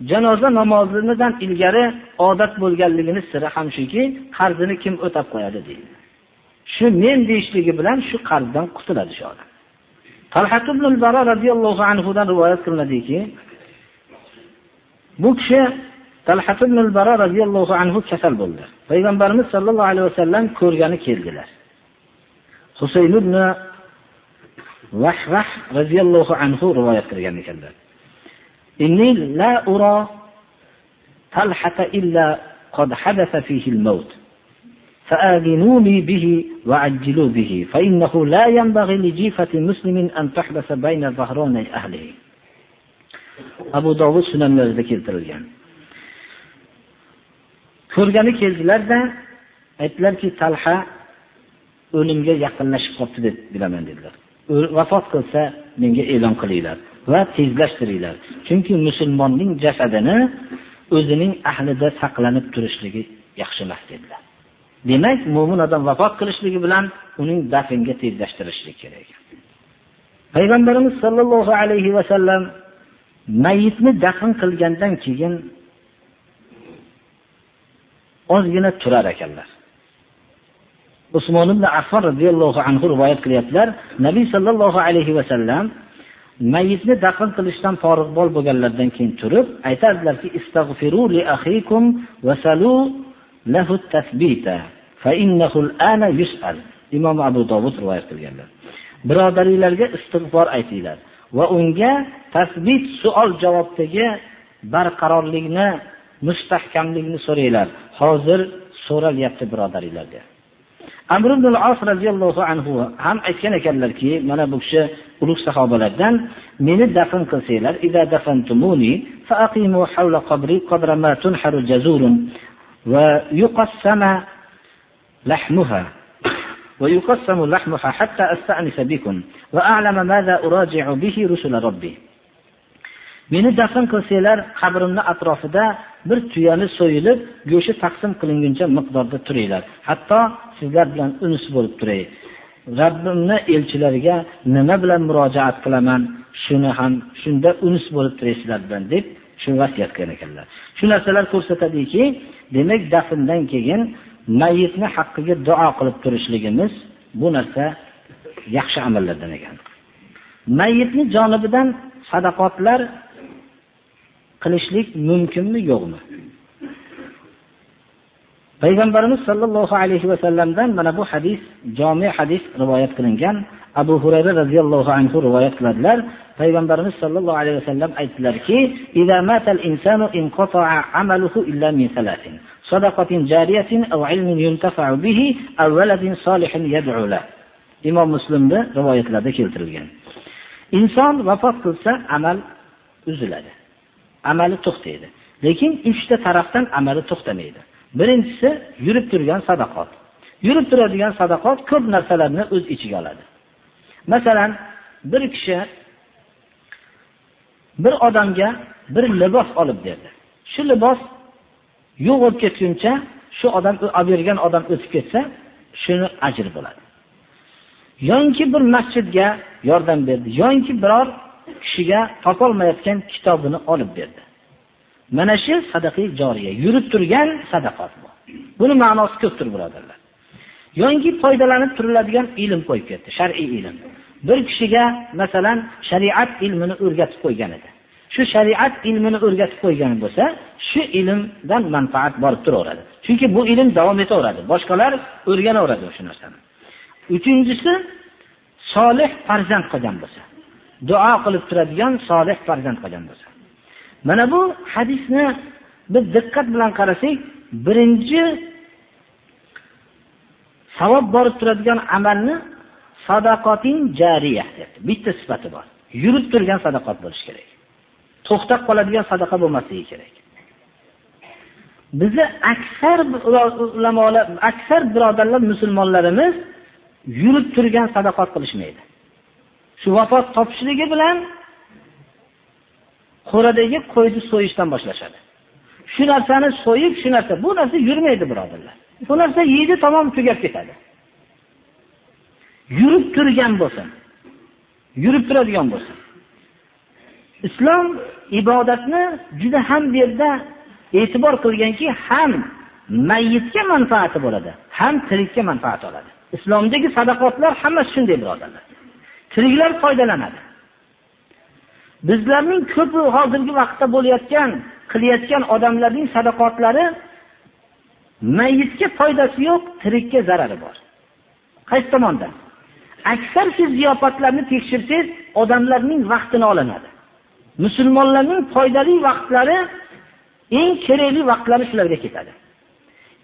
janoza namozidan ilgari odat bo'lganligini siri ham shuki qarzini kim o'tab qo'yadi deydi. Shu men deyishligi bilan shu qarzdan qutuladi shu odam. Talhat ibn baro roziyallohu anhudan rivoyat qilinadiki bu kishi talhat ibn baro roziyallohu anhu kasal bo'ldi. Payg'ambarimiz sollallohu alayhi vasallam ko'rgani keldilar. Husayn ibn vahvah roziyallohu anhu rivoyat qilgan ekanlar إني لا أرى طلحة إلا قد حدث فيه الموت فآذنوني به وعجلوا به فإنه لا ينبغي لجيفة مسلم أن تحدث بين ظهراني أهله abu dovud sunanlarida keltirilgan ko'rgani keldilarda aytdilarki talha o'limga yaqinlashib qolibdi deb bilaman dedilar vafot qilsa menga e'lon qilinglar va tezlashtiringlar. Chunki musulmonning jasadini o'zining ahlida saqlanib turishligi yaxshi emas dedilar. Demak mo'min odam vafot qilishligi bilan uning dafnga tezlashtirishlik kerak. Payg'ambarimiz sollallohu alayhi vasallam mayitni dafn qilgandan keyin ozgina turar ekanlar. Usmon ibn affon radhiyallohu anhu rivoyat qilyaptilar. Nabiy sallallohu alayhi va sallam mayitni dafn qilishdan bol bo'lganlardan keyin turib aytardilarki istag'firu li akhikum vasalu lahu tasbita fa innahu al-ana yus'al. Imom abu dovud rivoyat qilganlar. Birodaringlarga istig'for aytinglar va unga tasbit suol javobdagi barqarorlikni mustahkamlikni so'ranglar. Hozir so'ralyapti birodaringlarga. Amr ibn as roziyallohu anhu ham aytgan ekanlarki mana bu kishi ulug' sahobalardan meni dafn qilsanglar إذا دفنتموني فأقيموا حول قبري قدر ما تنحر جزور ويقسم لحمها ويقسم لحمها حتى أستأنس بكم وأعلم ماذا أراجع به رسل ربي meni dafn qilsanglar qabrimni atrofida bir tuyani so'yilib go'shti taqsim qilinguncha miqdorda turinglar. Hatto sizlar bilan unis bo'lib turay. Rabbimni elchilariga nima bilan murojaat qilaman shuni ham shunda unis bo'lib turaysizlar bilan deb shu vasiyat qilgan ekanlar. Shu narsalar ko'rsatadiki demak dafndan keyin mayitni haqqiga duo qilib turishligimiz bu narsa yaxshi amallardan ekan. Mayitni jonibidan sadaqotlar qilishlik mumkinmi yo'qmi? Payg'ambarimiz sollallohu alayhi vasallamdan mana bu hadis jomi hadis rivoyat qilingan. Abu hurayra roziyallohu anhu rivoyat qiladilar. Payg'ambarimiz sollallohu alayhi vasallam aytdilarki imom muslimni rivoyatlarida keltirilgan. Inson vafot qilsa amal uziladi. Amali to'xtaydi. Lekin uchta tarafdan amali to'xtamaydi. Birinchisi yurib turgan sadaqot. Yurib turadigan sadaqot ko'p narsalarni o'z ichiga oladi. Masalan bir kishi bir odamga bir libos olib berdi. Shu libos yo'q bo'lib ketguncha shu odam olib bergan odam o'tib ketsa shuni ajr bo'ladi. Yoinki bir masjidga yordam berdi yoinki biror kishiga topolmayotgan kitobini olib berdi. Mana shu sadaqa joriya yurib turgan sadaqat bu buni ma'nosi ko'pdir birodarlar. Yangi foydalanib turiladigan ilm qo'yib ketdi shar'iy ilm. Bir kishiga masalan shariat ilmini o'rgatib qo'ygan edi. Shu shariat ilmini o'rgatib qo'ygan bo'lsa shu ilmdan manfaat borib turaveradi. Chunki bu ilm davom etaveradi. Boshqalar o'rganaveradi o'sha narsani. Uchinchisi solih farzand qilgan bo'lsa. Duo qilib turadigan solih farzand qilgan bo'lsa. Mana bu hadisni biz diqqat bilan qarasak birinchi savob borib turadigan amalni sadaqoting jariya bitta sifati bor. Yurib turgan sadaqat bo'lishi kerak. To'xtab qoladigan sadaqa bo'lmasligi kerak. Bizni aksar ulamolar aksar birodarlar musulmonlarimiz yurib turgan sadaqat qilishmaydi. Shu vafot topishligi bilan qo'radagi qo'yni so'yishdan boshlashadi. Shu narsani so'yib shu narsa bu narsa yurmaydi birodarlar. Bu narsa yeydi tamom tugab ketadi. Yurib turgan bo'lsin yurib turadigan bo'lsin. Islom ibodatni juda ham bu yerda e'tibor qilganki ham mayyitga manfaati bo'ladi ham tirikka manfaat oladi. Islomdagi sadaqotlar hammasi shunday birodarlar. Tiriklar foydalanadi. Bizlarning ko'pi hozirgi vaqtda bo'layotgan qilayotgan odamlarning sadaqotlari mayitga foydasi yo'q tirikka zarari bor. Qaysi tomondan aksar siz ziyofatlarni tekshirsangiz odamlarning vaqtini olinadi. Musulmonlarning foydali vaqtlari eng kerakli vaqtlari shularga ketadi.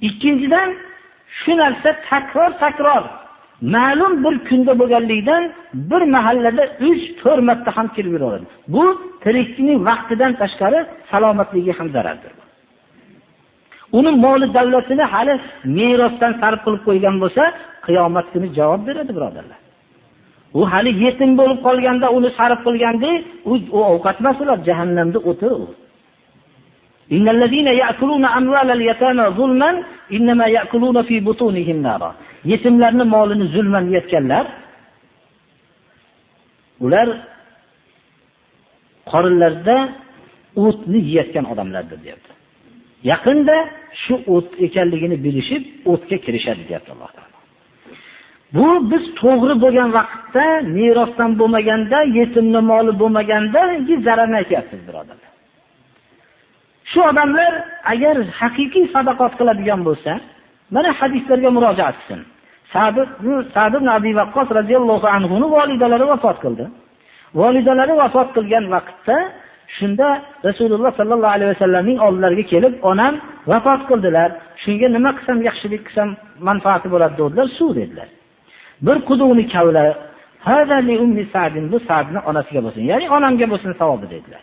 Ikkinchidan shu narsa takror takror ma'lum bir kunda bo'lganligidan bir mahallada uch to'rt marta ham kelib yuraveradi bu tirikchining vaqtidan tashqari salomatligiga ham zarardir. Uni moli davlatini hali merosdan sarf qilib qo'ygan bo'lsa qiyomat kuni javob beradi birodarlar. U hali yetim bo'lib qolganda uni sarf qilganda u ovqat emas ular jahannamda o'ti إن الذين يأكلون أموال اليتامى ظلما إنما يأكلون في بطونهم نارا yetimlarni molini zulman yeyotganlar ular qorinlarida o'tni yeyotgan odamlardir deyapti yaqinda shu o't ekanligini bilishib o'tga kirishadi deyapti alloh taolo bu biz to'g'ri bo'lgan vaqtda merosdan bo'lmaganda yetimni moli bo'lmaganda zararni aytyapmiz birodarlar Shu odamlar agar haqiqiy sadaqat qiladigan bo'lsa mana hadislarga murojaat qilsin. Sad ibn abi vaqqos roziyallohu anhuni volidalari vafot qildi. Volidalari vafot qilgan vaqtda shunda rasululloh sollallohu alayhi vasallamning oldilariga kelib onam vafot qildilar. Shunga nima qilsam yaxshilik qilsam manfaati bo'ladi dedilar suv dedilar. Bir quduqni kavla bu sadni onasiga bo'lsin ya'ni onamga bo'lsin savobi dedilar.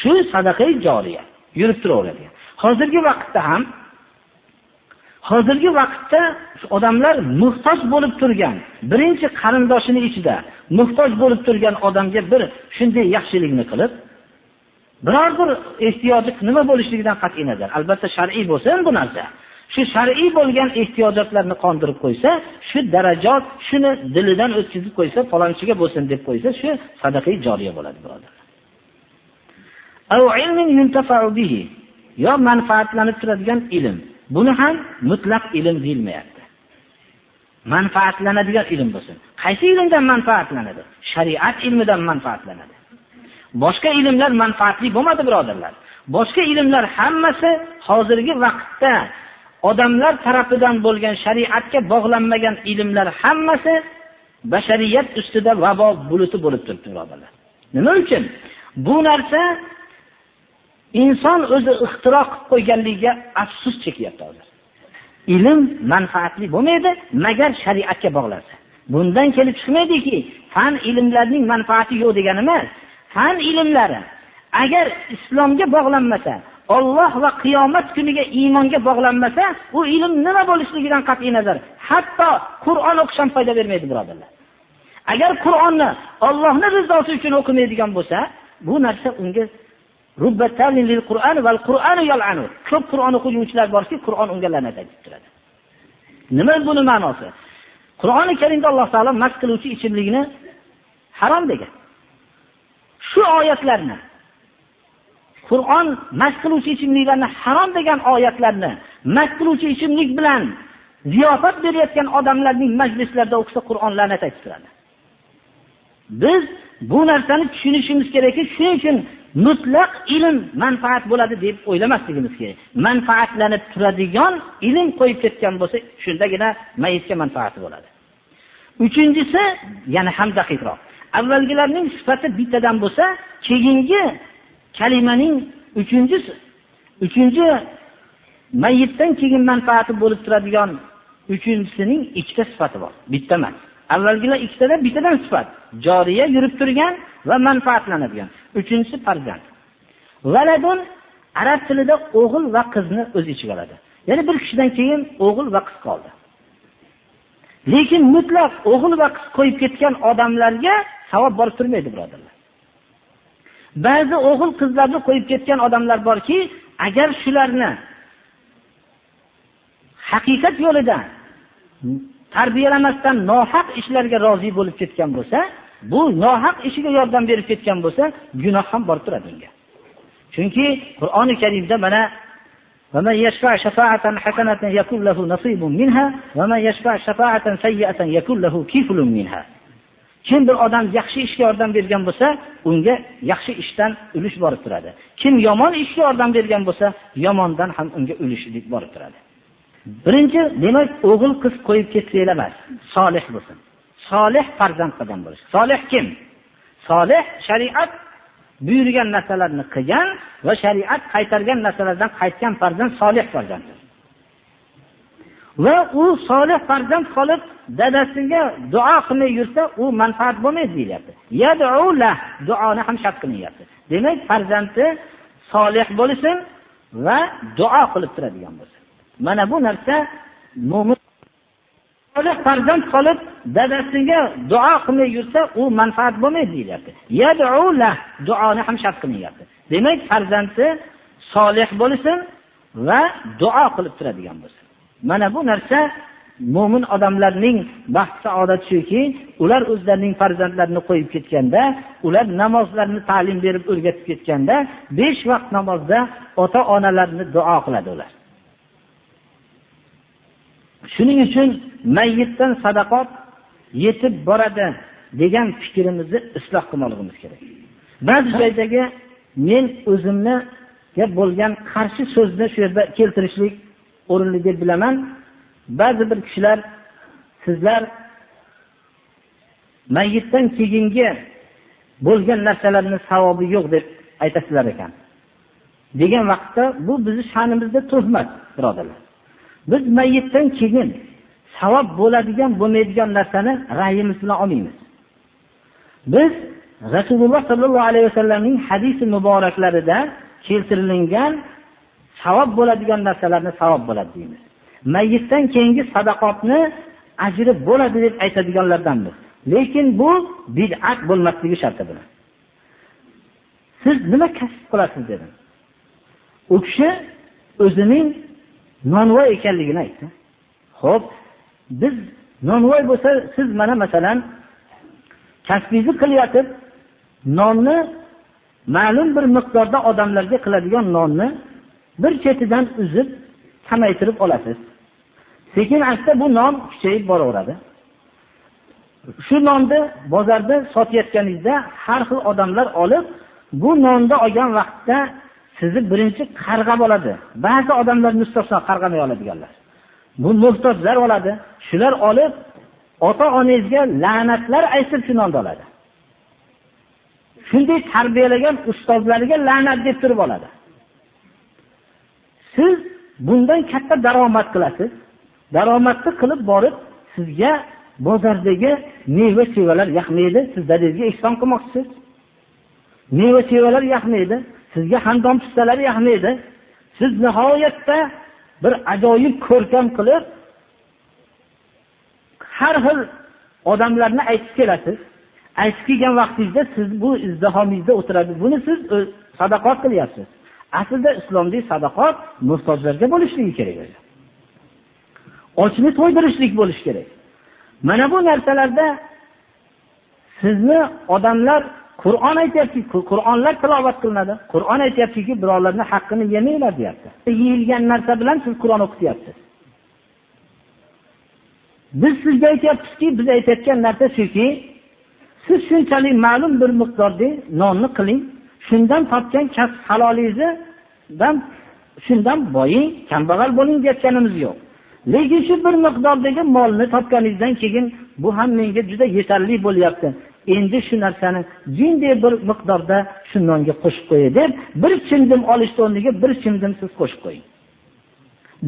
Shu sadaqa joriya. Yurib turaveradi hozirgi vaqtda ham hozirgi vaqtda odamlar muhtoj bo'lib turgan birinchi qarindoshini ichida muhtoj bo'lib turgan odamga bir shunday yaxshilikni qilib biror bir ehtiyoji nima bo'lishligidan qat'iy nazar. Albatta shar'iy bo'lsin bu narsa. Shu shar'iy bo'lgan ehtiyojotlarni qondirib qo'ysa shu darajot shuni dilidan o'tkazib qo'ysa falonchiga bo'lsin deb qo'ysa shu sadaqa joriya bo'ladi birodar. Yo manfaatlanib turadigan ilm. Buni ham mutlaq ilm deyilmayapti. Manfaatlanadigan ilm bo'lsin. Qaysi ilmdan manfaatlanadi? Shariat ilmidan manfaatlanadi. Boshqa ilmlar manfaatli bo'lmadi birodarlar. Boshqa ilmlar hammasi hozirgi vaqtda odamlar tarafidan bo'lgan shariatga bog'lanmagan ilmlar hammasi bashariyat ustida vabo buluti bo'lib turibdi birodarlar. Nima uchun? Bu narsa inson o'zi ixtiro qilib qo'yganligiga afsus chekyapti hozir. Ilm manfaatli bo'lmaydi magar shariatga bog'lansa. Bundan kelib chiqmaydiki fan ilmlarning manfaati yo'q degani emas. Fan ilmlari agar islomga bog'lanmasa olloh va qiyomat kuniga iymonga bog'lanmasa u ilm nima bo'lishligidan qat'iy nazar hatto qur'on o'qish ham foyda bermaydi birodarlar. Agar qur'onni ollohni rizosi uchun o'qimaydigan bo'lsa bu narsa unga ko'p qur'on o'qiguvchilar borki qur'on unga la'nat aytib turadi nima buni ma'nosi? Qur'oni karimda alloh taolo mast qiluvchi ichimlikni harom degan. Shu oyatlarni qur'on mast qiluvchi ichimliklarni harom degan oyatlarni mast qiluvchi ichimlik bilan ziyofat berayotgan odamlarning majlislarida o'qisa qur'on la'nat aytib turadi biz bu narsani tushunishimiz kerakki shuning uchun mutlaq ilm manfaat bo'ladi deb o'ylamasligimiz kerak. Manfaatlanib turadigan ilm qo'yib ketgan bo'lsa shundagina mayitga manfaati bo'ladi. Uchinchisi yana ham daqiqroq. Avvalgilarning sifati bittadan bo'lsa keyingi kalimaning uchinchisi uchinchi mayitdan keyin manfaati bo'lib turadigan uchinchisining ikkita sifati bor bitta emas avvalgilar ikkitada bittadan sifat. Joriya yurib turgan va manfaatlanadigan. Uchinchisi farzand. Valadun arab tilida o'g'il va qizni o'z ichiga oladi. Ya'ni bir kishidan keyin o'g'il va qiz qoldi. Lekin mutlaq o'g'il va qiz qo'yib ketgan odamlarga savob borib turmaydi birodarlar. Ba'zi o'g'il qizlarni qo'yib ketgan odamlar borki agar shularni haqiqat yo'lida tarbiyalamasdan nohaq ishlarga rozi bo'lib ketgan bo'lsa bu nohaq ishiga yordam berib ketgan bo'lsa gunoh ham borib turadi unga chunki qur'oni karimda mana ومن يشفع شفاعة حسنة يكون له نصيب منها ومن يشفع شفاعة سيئة يكون له كفل منها kim bir odam yaxshi ishga yordam bergan bo'lsa unga yaxshi ishdan ulush borib turadi kim yomon ishga yordam bergan bo'lsa yomondan ham unga ulushlik borib turadi Birinchi demak o'g'il qiz qo'yib ketsanglar emas. Solih bo'lsin. Solih farzand qilgan bo'lish. Solih kim? Solih shariat buyurgan narsalarni qilgan va shariat qaytargan narsalardan qaytgan farzand solih farzanddir. Va u solih farzand qolib dadasiga duo qilmay yursa u manfaat bo'lmaydi deyilyapti duoni ham shart qilinyapti. Demak farzandi solih bo'lsin va duo qilib turadigan bo'lsin. Mana bu narsa mo'min solih farzand qolib dadasiga duo qilmay yursa u manfaat bo'lmaydi deyilyapti duoni ham shart qilmayapti demak farzandi solih bo'lsin va duo qilib turadigan bo'lsin. Mana bu narsa mo'min odamlarning baxt saodati shuki ular o'zlarining farzandlarini qo'yib ketganda ular namozlarni ta'lim berib o'rgatib ketganda besh vaqt namozda ota onalarini duo qiladi ular. Shuning uchun mayyitdan sadaqot yetib boradi degan fikrimizni isloh qilmoqligimiz kerak. Ba'zi joydagi men o'zimni bo'lgan qarshi so'zni shu yerda keltirishlik o'rinli deb bilaman. Ba'zi bir kishilar sizlar mayyitdan keyingi bo'lgan narsalarni savobi yo'q deb aytasizlar ekan. Degan vaqtda bu bizni sha'nimizda tuhmat birodarlar. Biz mayyitdan keyin savob bo'ladigan bo'lmaydigan narsani ra'yimiz bilan olmaymiz. Biz rasululloh sollallohu alayhi vasallamning hadisi muboraklarida keltirilgan savob bo'ladigan narsalarni savob bo'ladi deymiz. Mayyitdan keyingi sadaqotni ajri bo'ladi deb aytadiganlardanmiz. Lekin bu bid'at bo'lmasligi sharti bilan. Siz nima kasb qilasiz dedim. U kishi o'zining nonvoy ekanligini aytdi. Ho'p biz nonvoy bo'lsa siz mana masalan kasbingizni qilyotib nonni ma'lum bir miqdorda odamlarga qiladigan nonni bir chetidan uzib kamaytirib olasiz. Sekin asta bu non kuchayib boraveradi. Shu nonni bozorda sotayotganingizda har xil odamlar olib bu nonni olgan vaqtda sizni birinchi qarg'ab oladi. Ba'zi odamlar mustasno qarg'amay oladiganlar. Bu muhtojlar oladi. Shular olib ota onangizga la'natlar aytib shu nonni oladi. Shunday tarbiyalagan ustozlariga la'nat deb turib oladi. Siz bundan katta daromad qilasiz. Daromadni qilib borib sizga bozordagi meva chevalar yoqmaydi. Siz dadangizga ehson qilmoqchisiz. Meva chevalar yoqmaydi. Sizga handom pistalar yoqmaydi siz nihoyatda bir ajoyib ko'rkam qilib har xil odamlarni aytib kelasiz. Aytib kelgan vaqtingizda siz bu izdihomingizda o'tiradi buni siz sadaqot qilyapsiz. Aslida islomdagi sadaqot muhtojlarga bo'lishligi kerak edi. Ochni to'ydirishlik bo'lishi kerak. Mana bu narsalarda sizni odamlar qur'on aytyapti qur'onlar tilovat qilinadi. Qur'on aytyaptiki birovlarni haqqini yemanglar deyapti. Yeyilgan narsa bilan siz qur'on o'qityapsiz. Biz sizga aytyapmizki biz aytayotgan narsa shuki siz shunchalik ma'lum bir miqdorda nonni qiling shundan topgan kasb halolingizdan shundan boying kambag'al bo'ling deyotganimiz yo'q. Lekin shu bir miqdordagi molni topganingizdan keyin bu ham menga juda yetarli bo'lyapti. Endi shu narsani jinday bir miqdorda shu nonga qo'shib qo'ying deb bir chimdim olishni o'rniga bir chimdim siz qo'shib qo'ying.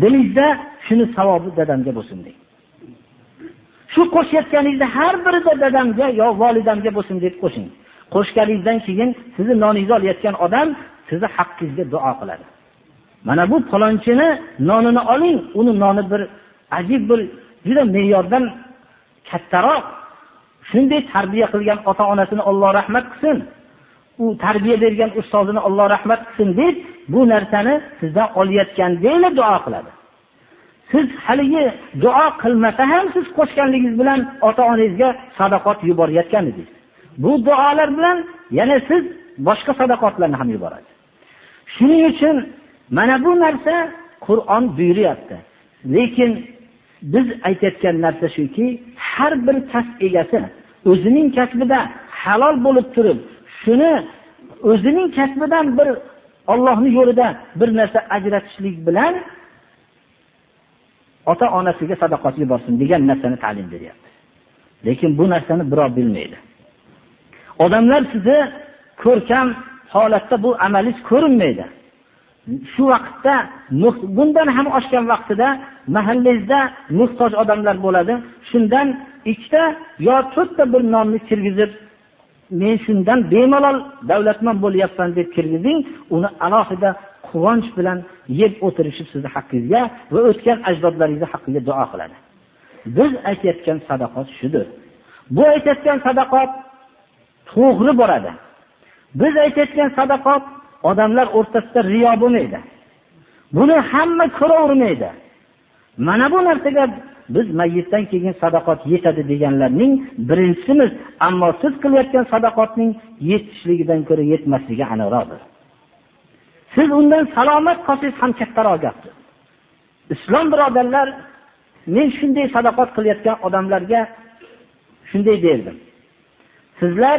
Dilingizda shuni savobi dadamga bo'lsin deng. Shu qo'shayotganingizda har birida dadamga yo volidamga bo'lsin deb qo'shing. Qo'shganingizdan keyin sizni noningizni olayotgan odam sizni haqqingizga duo qiladi. Mana bu palonchini nonini oling uni noni bir ajib bir juda me'yordan kattaroq shunday tarbiya qilgan ota onasini Alloh rahmat qilsin u tarbiya bergan ustozini Alloh rahmat qilsin deb bu narsani sizdan olayotgandagina duo qiladi. Siz haligi duo qilmasa ham siz qo'shganligingiz bilan ota onangizga sadaqot yuborayotgan edingiz bu duolar bilan yana siz boshqa sadaqotlarni ham yuborasiz. Shuning uchun mana bu narsa qur'on buyuryapti. Lekin biz aytayotgan narsa shuki har bir kasb egasi o'zining kasbida halol bo'lib turib shuni o'zining kasbidan bir ollohni yo'lida bir narsa ajratishlik bilan ota onasiga sadoqatli bo'lsin degan narsani ta'lim beryapti. Lekin bu narsani birov bilmaydi. Odamlar sizni ko'rkam holatda bu amalingiz ko'rinmaydi. Shu vaqtda bundan ham oshgan vaqtida mahallangizda muhtoj odamlar bo'ladi. Shundan ikkita yo to'rtta bir nonni kirgizib men shundan bemalol davlatman bo'lyapman deb kirgizing uni alohida quvonch bilan yeb o'tirishib sizni haqqingizga va o'tgan ajdodlaringizni haqqiga duo qiladi. Biz aytayotgan sadaqot shudir. Bu aytayotgan sadaqot to'g'ri boradi. Biz aytayotgan sadaqot odamlar o'rtasida riyo bo'lmaydi. Buni hamma ko'ravermaydi mana bu narsaga biz mayitdan keyin sadaqot yetadi deganlarning birinchisimiz ammo siz qilayotgan sadaqotning yetishligidan ko'ra yetmasligi aniqroqdir. Siz undan salomat qolsangiz ham kattaroq gapdir islom birodarlar men shunday sadaqot qilayotgan odamlarga shunday derdim. Sizlar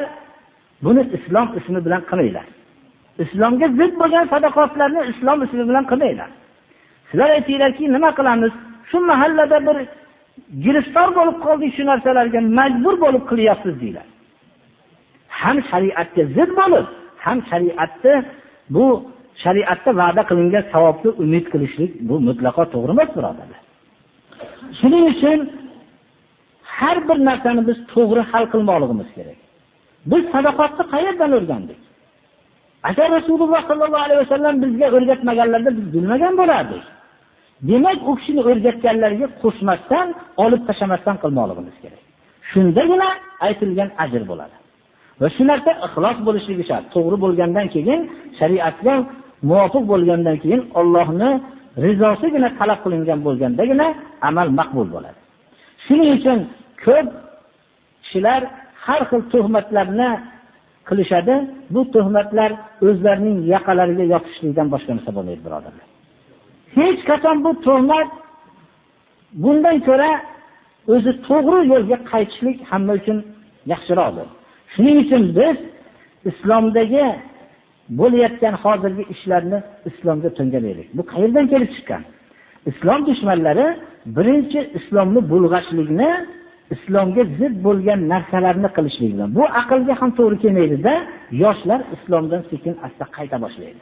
buni islom ismi bilan qilinglar. Islomga zid bo'lgan sadaqotlarni islom ismi bilan qilmanglar. Sizlar aytinglarki nima qilamiz? Shu mahallada bir giriftor bo'lib qoldik shu narsalarga majbur bo'lib qilyapsiz deydilar ham shariatga zid bo'lib ham shariatni bu shariatda va'da qilingan savobni umid qilishlik bu mutlaqo to'g'ri emas birodarlar shuning uchun har bir narsani biz to'g'ri hal qilmoqligimiz kerak. Biz sadoqatni qayerdan o'rgandik? Agar rasululloh sollallohu alayhi vasallam bizga o'rgatmaganlarida biz bilmagan bo'lardik. Demak u kishini o'rgatganlariga qo'shmasdan olib tashlamasdan qilmoqligimiz kerak. Shundagina aytilgan ajr bo'ladi. Va shu narsa ixlos bo'lishligi shart. To'g'ri bo'lgandan keyin shariatga muvofiq bo'lgandan keyin ollohni rizosigina talab qilingan bo'lgandagina amal maqbul bo'ladi. Shuning uchun ko'p kishilar har xil tuhmatlarni qilishadi bu tuhmatlar o'zlarining yaqalariga yopishlikdan boshqa narsa bo'lmaydi birodarlar. Hech qachon bu tuhmat bundan ko'ra o'zi to'g'ri yo'lga qaytishlik hamma uchun yaxshiroqdir. Shuning uchun biz islomdagi bo'layotgan hozirgi ishlarni islomga to'ngalaylik. Bu qayerdan kelib chiqqan? Islom dushmanlari birinchi islomni bulg'ashlikni islomga zid bo'lgan narsalarni qilishlik bilan. Bu aqlga ham to'g'ri kelmaydida yoshlar islomdan sekin asta qayta boshlaydi.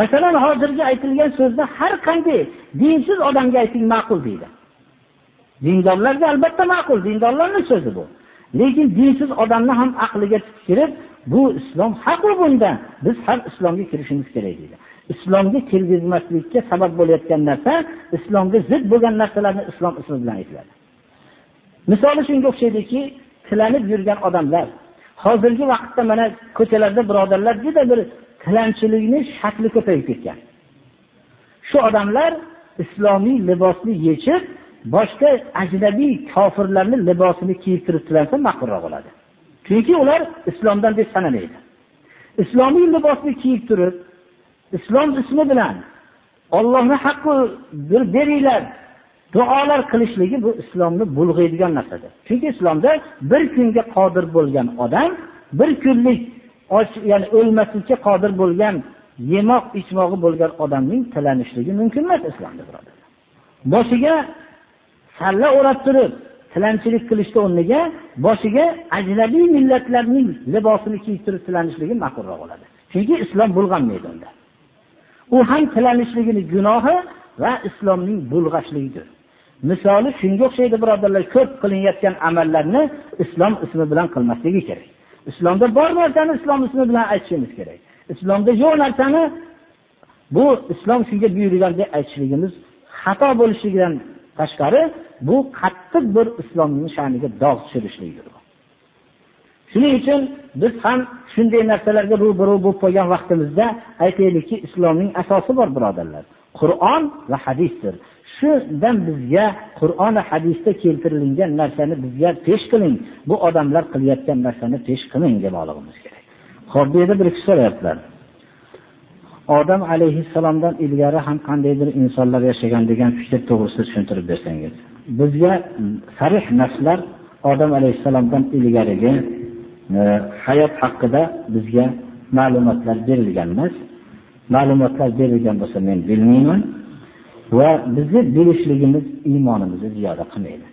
Masalan hozirgi aytilgan so'zda har qanday dinsiz odamga ayting ma'qul deydi. Dindorlarga albatta ma'qul dindorlarni so'zi bu. Lekin dinsiz odamni ham aqliga kirib bu islom haqu bunda biz ham islomga kirishimiz kerak deydi. Islomga kirgizmaslikka sabab bo'layotgan narsa islomga zid bo'lgan narsalarni islom ismi bilan aytiladi. Misoli shunga o'xshaydiki tilanib yurgan odamlar hozirgi vaqtda mana ko'chalarda birodarlar juda bir tilanchilikni shakli ko'payib ketgan. Shu odamlar islomiy libosni yechib boshqa ajnabiy kofirlarning libosini kiyib turib tilansa ma'qulroq bo'ladi. Chunki ular islomdan deb sanamaydi. Islomiy libosni kiyib turib islom ismi bilan Allohni haqqi beringlar duolar qilishligi bu islomni bulg'aydigan narsadir. Chunki islomda bir kunga qodir bo'lgan odam bir kunlik och ya'ni o'lmaslikka qodir bo'lgan yemoq ichmog'i bo'lgan odamning tilanishligi mumkin emas islomda birodarlar boshiga salla o'rab turib tilanchilik qilishni o'rniga boshiga ajnabiy millatlarning libosini kiyib turib tilanishligi ma'qulroq bo'ladi. Chunki islom bulg'anmaydi unda u ham tilanishligini gunohi va islomning bulg'ashligidir. Misoli shunga o'xshaydi birodarlar ko'p qilinayotgan amallarni islom ismi bilan qilmasligi kerak. Islomda bor narsani islom ismi bilan aytishimiz kerak. Islomda yo'q narsani bu islom shunga buyurgan deb aytishligimiz xato bo'lishligidan tashqari bu qattiq bir islomning sha'niga dog' tushirishlikdir shuning uchun biz ham shunday narsalarga ro'baro bo'lib qolgan vaqtimizda aytaylikki islomning asosi bor birodarlar. Qur'on va hadisdir. Shundan bizga qur'oni hadisda keltirilgan narsani bizga pesh qiling. Bu odamlar qilayotgan narsani pesh qiling deb olig'imiz kerak. Ho'p bu yerda bir kishi so'rayaptilar. Odam alayhissalomdan ilgari ham qandaydir insonlar yashagan degan fikr to'g'risida tushuntirib bersangiz. Bizga sarih naslar odam alayhissalomdan ilgarigi e, hayot haqida bizga ma'lumotlar berilgan emas ma'lumotlar berilgan bo'lsa men bilmayman. Va bizni bilishligimiz iymonimizni ziyoda qilmaydi.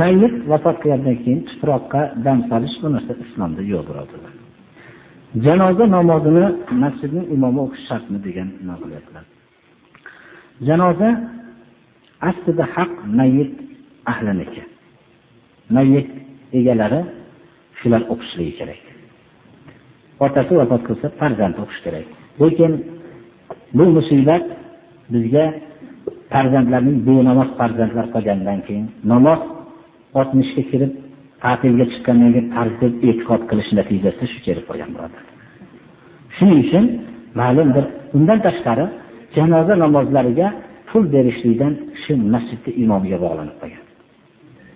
Mayit vafot qilgandan keyin tuproqqa dam solish bu narsa islomda yo'q birodarlar. Janoza namozini masjidning imomi o'qish shartmi degan nima qilyaptilar janoza aslida haq mayit ahliniki. Mayit egalari shular o'qishligi kerak. Otasi vafot qilsa farzand o'qish kerak. Lekin bu musibat bizga farzandlarning benamoz farzandlar qolgandan keyin namoz oltmishga kirib ta'tilga chiqqandan keyin farz deb e'tiqod qilish natijasida shu kelib qolgan birodar shuning uchun ma'lum bir undan tashqari janoza namozlariga pul berishlikdan shu masjidni imomiga bog'lanib qolgan.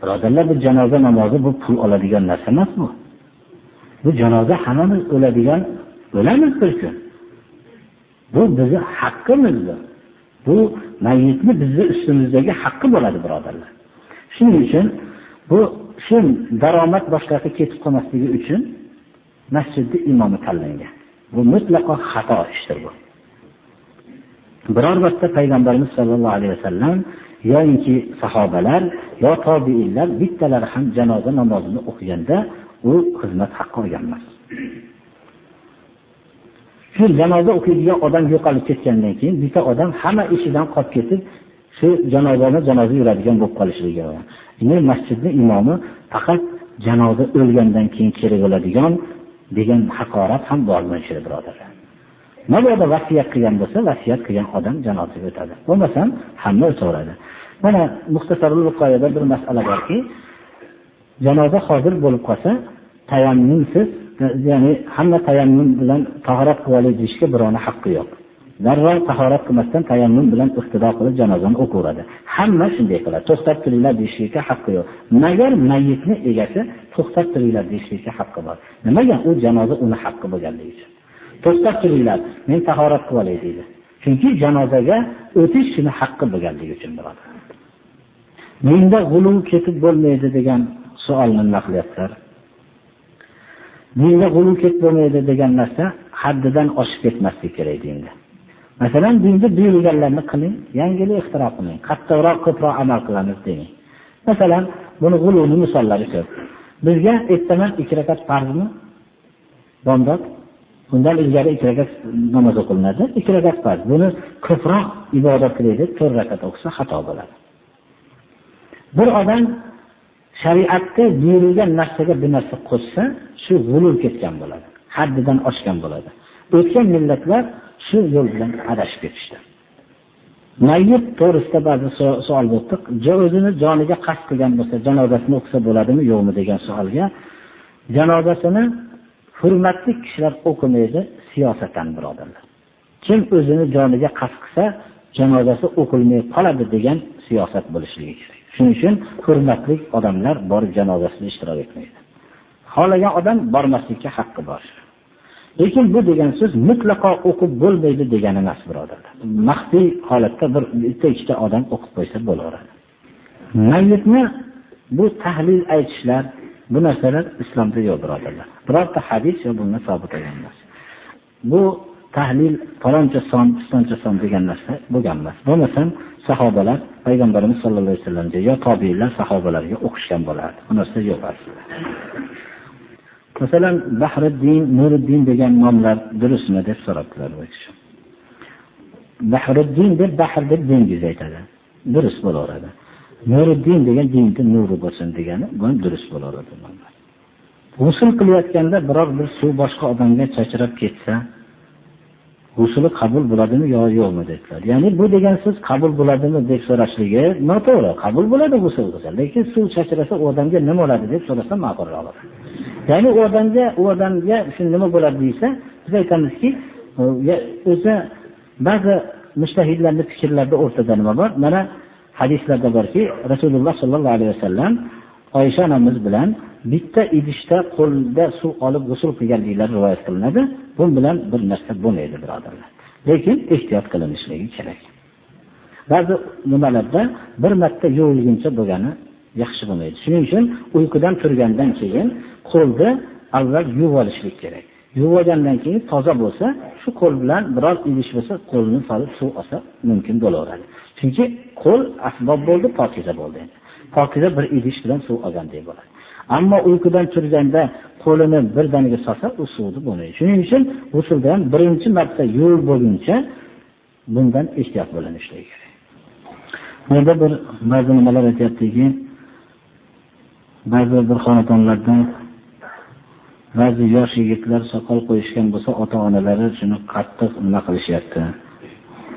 Birodarlar bu janoza namozi bu pul oladigan narsa emas bu. Bu janoza hammamiz o'ladigan o'lamiz bir kun. Bu bizni haqqimiz bu bu mayyitni bizni ustimizdagi haqqi bo'ladi birodarlar. Shuning uchun bu shu daromad boshqaga ketib qolmasligi uchun masjidni imomi tanlangan. Bu mutlaqo xato ishdir bu. Biror marta payg'ambarimiz sollallohu alayhi vasallam yoyinki sahobalar yo tobiinlar bittalari ham janoza namozini o'qiganda u xizmat haqqi olgan emas shu janoza o'qiydigan odam yo'qolib ketgandan keyin bitta odam hamma ishidan qolib ketib shu janozani janoza yuradigan bo'lib qolishligi endi masjidni imomi faqat janoza o'lgandan keyin kerak bo'ladigan degan haqorat ham bor mana birodarlar mabodo vasiyat qilgan bo'lsa vasiyat qilgan odam janozaga o'tadi. Bo'lmasam hamma o'taveradi. Mana muxtasarul bir masala borki janoza hozir bo'lib qolsa tayammumsiz ya'ni hamma tayammum bilan tahorat qilib olay deyishga birovni haqqi yo'q. Darrov tahorat qilmasdan tayammum bilan iqtido qilib janozani o'qiveradi hamma shunday qiladi. To'xtab turinglar deyishlikka haqqi yo'q. Magar mayitni egasi to'xtab turinglar deyishlikka haqqi bor. Nimaga? U janoza uni haqqi bo'lganligi uchun. To'xtab turinglar men tahorat qilib olay deydi. Chunki janozaga o'tish shuni haqqi bo'lganligi uchun birodar. Menda g'ulum ketib bo'lmaydi degan savolni nima dinda g'ulu ketib bo'lmaydi degan narsa haddidan oshib ketmaslik kerak dinda. Masalan dinda buyurilganlarni qiling yangilik ixtiro qilmang qattiqroq ko'proq amal qilamiz demang. Masalan buni g'uluni misollari ko'p bizga ertaman ikki rakat farzmi? Bomdod. Bundan ilgari ikki rakat namoz o'qilinadi ikki rakat farz. Buni ko'proq ibodat qilaylik deb to'rt rakat o'qisa xato bo'ladi. Bir odam shariatda buyurilgan narsaga bir narsa qo'shsa shu g'ulur ketgan bo'ladi haddidan oshgan bo'ladi. O'tgan millatlar shu yo'l bilan adashib ketishdi. Mayyit to'g'risida ba'zi savol bo'ldi. O'zini joniga qasd qilgan bo'lsa janozasini o'qisa bo'ladimi yo'qmi degan savolga janozasini hurmatli kishilar o'qimaydi siyosatan birodarlar. Kim o'zini joniga qasd qilsa janozasi o'qilmay qoladi degan siyosat bo'lishligi kerak. Shuning uchun hurmatli odamlar borib janozasida ishtirok etmaydi. Xohlagan odam bormaslikka haqqi bor. Lekin bu degan so'z mutlaqo o'qib bo'lmaydi degani emas birodarlar. Maxfiy holatda bir bitta ikkita odam o'qib qo'ysa bo'laveradi. Mayitni bu tahlil aytishlar bu narsalar islomda yo'q birodarlar. Birorta hadis yo bunga sobit emas bu tahlil faloncha son pistoncha son degan narsa bo'lgan emas. Bo'lmasam sahobalar payg'ambarimiz sollallohu alayhi vasallamga yo tobiinlar sahobalarga o'qishgan bo'lardi. Bu narsa yo'q aslida. Masalan bahriddin nuriddin degan nomlar durustmi deb so'rabdilar bu kishi. Bahriddin deb bahr deb dengiz aytadi. Durust bo'laveradi. Nuriddin degan dinni nuri bo'lsin degani bu durust bo'laveradi g'usul qilayotganda biror bir suv boshqa odamga chachrab ketsa g'usuli qabul bo'ladimi yo yo'qmi dedilar. Ya'ni bu degan so'z qabul bo'ladimi deb so'rashligi noto'g'ri. Qabul bo'ladi g'usul qilsa lekin suv chachrasa u odamga nima bo'ladi deb so'rasa ma'qulroq ya'ni u odamga u odamga shu nima bo'ladi deysa biz aytamizki o'zi ba'zi mushtahidlarni fikrlarida o'rtada nima bor? Mana hadislarda borki rasululloh sollallohu alayhi vasallam oysha onamiz bilan bitta idishda qo'lda suv olib g'usul qilganliklari rivoyat qilinadi. Bu bilan bir narsa bo'lmaydi birodarlar. Lekin ehtiyot qilinishligi kerak. Ba'zi nimalarda bir marta yuvilguncha bo'lgani yaxshi bo'lmaydi. Shuning uchun uyqudan turgandan keyin qo'lni avval yuvib olishlik kerak. Yuvib olgandan keyin toza bo'lsa shu qo'l bilan biror idish bo'lsa qo'lni solib suv olsa mumkin bo'laveradi. Chunki qo'l asbob bo'ldi pokiza bo'ldi. Pokiza bir idish bilan suv olgandek bo'ladi. Ammo uyqudan turganda qo'lini birdaniga solsa u suvni bo'lmaydi. Shuning uchun g'usulda ham birinchi marta yuvib bo'lguncha bundan ehtiyot bo'linish kerak. Bu yerda bir ba'zi nimalar aytyaptiki ba'zi bir xonadonlarda ba'zi yosh yigitlar soqol qo'yishgan bo'lsa ota onalari shuni qattiq nima qilishyapti?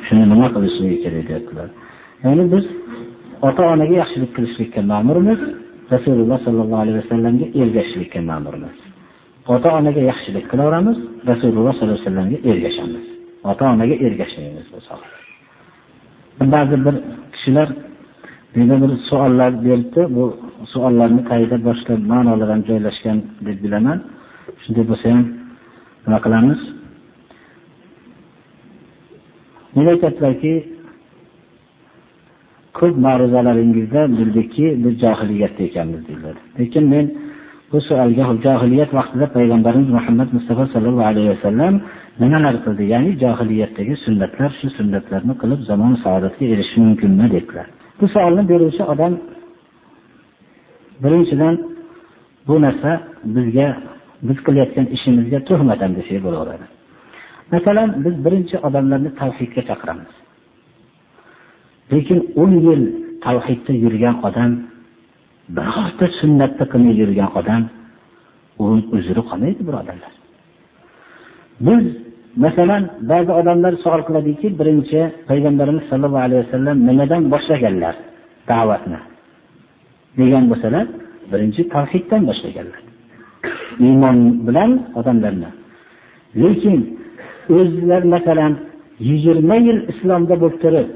Shuni nima qilishligi kerak deyaptilar ya'ni biz ota onaga yaxshilik qilishlikka ma'murmiz. Rasululloh sollallohu alayhi vasallamga ergashishlikka ma'murmiz. Ota onaga yaxshilik qilaveramiz rasululloh sollallohu alayhi vasallamga ergashamiz. Ota onaga ergashmaymiz bu sohada ba'zi bir kishilar menda bir savollar berdi bu savollarni tagida boshqa ma'nolar ham joylashgan deb bilaman. Shunday bo'lsa ham nima qilamiz? Meni aytyaptilarki ko'p ma'ruzalaringizda bildikki biz johiliyatda ekanmiz deydilar lekin men bu savolga johiliyat vaqtida payg'ambarimiz muhammad mustafa sollallohu alayhi vasallam nimalar qildi? Ya'ni johiliyatdagi sunnatlar shu sunnatlarni qilib zamon saodatga erishish mumkinmi dedilar. Bu savolni beruvchi odam birinchidan bu narsa bizga biz qilayotgan ishimizga tuhmat ham desak bo'laveradi masalan biz birinchi odamlarni tavhidga chaqiramiz. Lekin o'n yil tavhidda yurgan odam birorta sunnatda qilmay yurgan odam uni uzri qolmaydi birodarlar biz masalan ba'zi odamlar savol qiladiki birinchi payg'ambarimiz sollallohu alayhi vasallam nimadan boshlaganlar da'vatni? Degan bo'lsalar birinchi tavhiddan boshlaganlar. Iymon bilan odamlarni. Lekin o'zlar masalan yigirma yil islomda bo'lib turib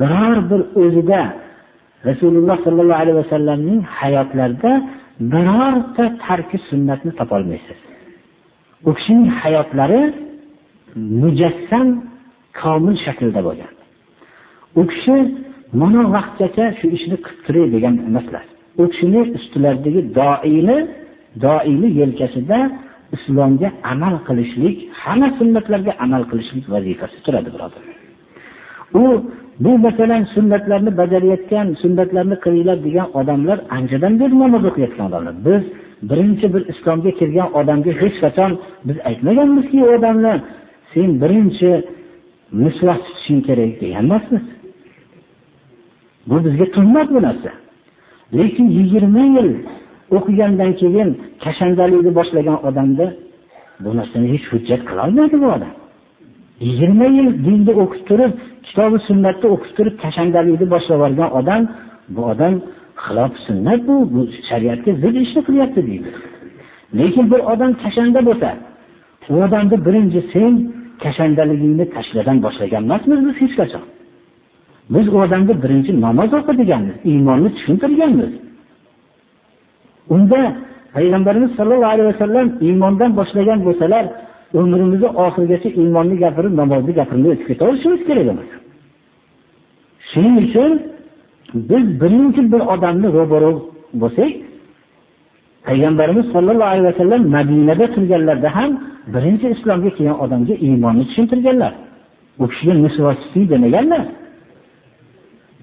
biror bir o'zida rasululloh sollallohu alayhi vasallamning hayotlarida birorta tarki sunnatni topolmaysiz u kishining hayotlari mujassam komil shaklda bo'lgan. U kishi mana vaqtgacha shu ishni qilib turay degan emaslar. U kishini ustilaridagi doini doini yelkasida islomga amal qilishlik hamma sunnatlarga amal qilishlik vazifasi turadi birodar u bu masalan sunnatlarni bajarayotgan sunnatlarni qilinglar degan odamlar anchadan beri namoz o'qiyotgan odamlar. Biz birinchi bir islomga kirgan odamga hech qachon biz aytmaganmizki u odamlar sen birinchi misvaq tutishing kerak degan emasmiz. Bu bizga tuhmat bu narsa. Lekin yigirma yil o'qigandan keyin kashandalikni boshlagan odamda bu narsani hech hujjat qilolmaydi bu odam. Yigirma yil dinni o'qib turib kitobi sunnatni o'qib turib kashandalikni boshlab yuborgan odam bu odam xilof sunnat bu bu shariatga zid ishni qilyapti deydi. Lekin bir odam kashanda bo'lsa u odamni birinchi sen kashandaligingni tashladan boshlagan emasmiz biz hech qachon. Biz u odamga birinchi namoz o'qi deganmiz iymonni tushuntirganmiz. Unda payg'ambarimiz sollallohu alayhi vasallam iymondan boshlagan bo'lsalar umrimizni oxirigacha iymonni gapirib namozni gapirmay o'tib ketaverishimiz kerak emas. Shuning uchun biz birinchi bir odamni ro'baro bo'lsak payg'ambarimiz sollallohu alayhi vasallam madinada turganlarda ham birinchi islomga kelgan odamga iymonni tushuntirganlar. U kishiga misvosiy demaganlar.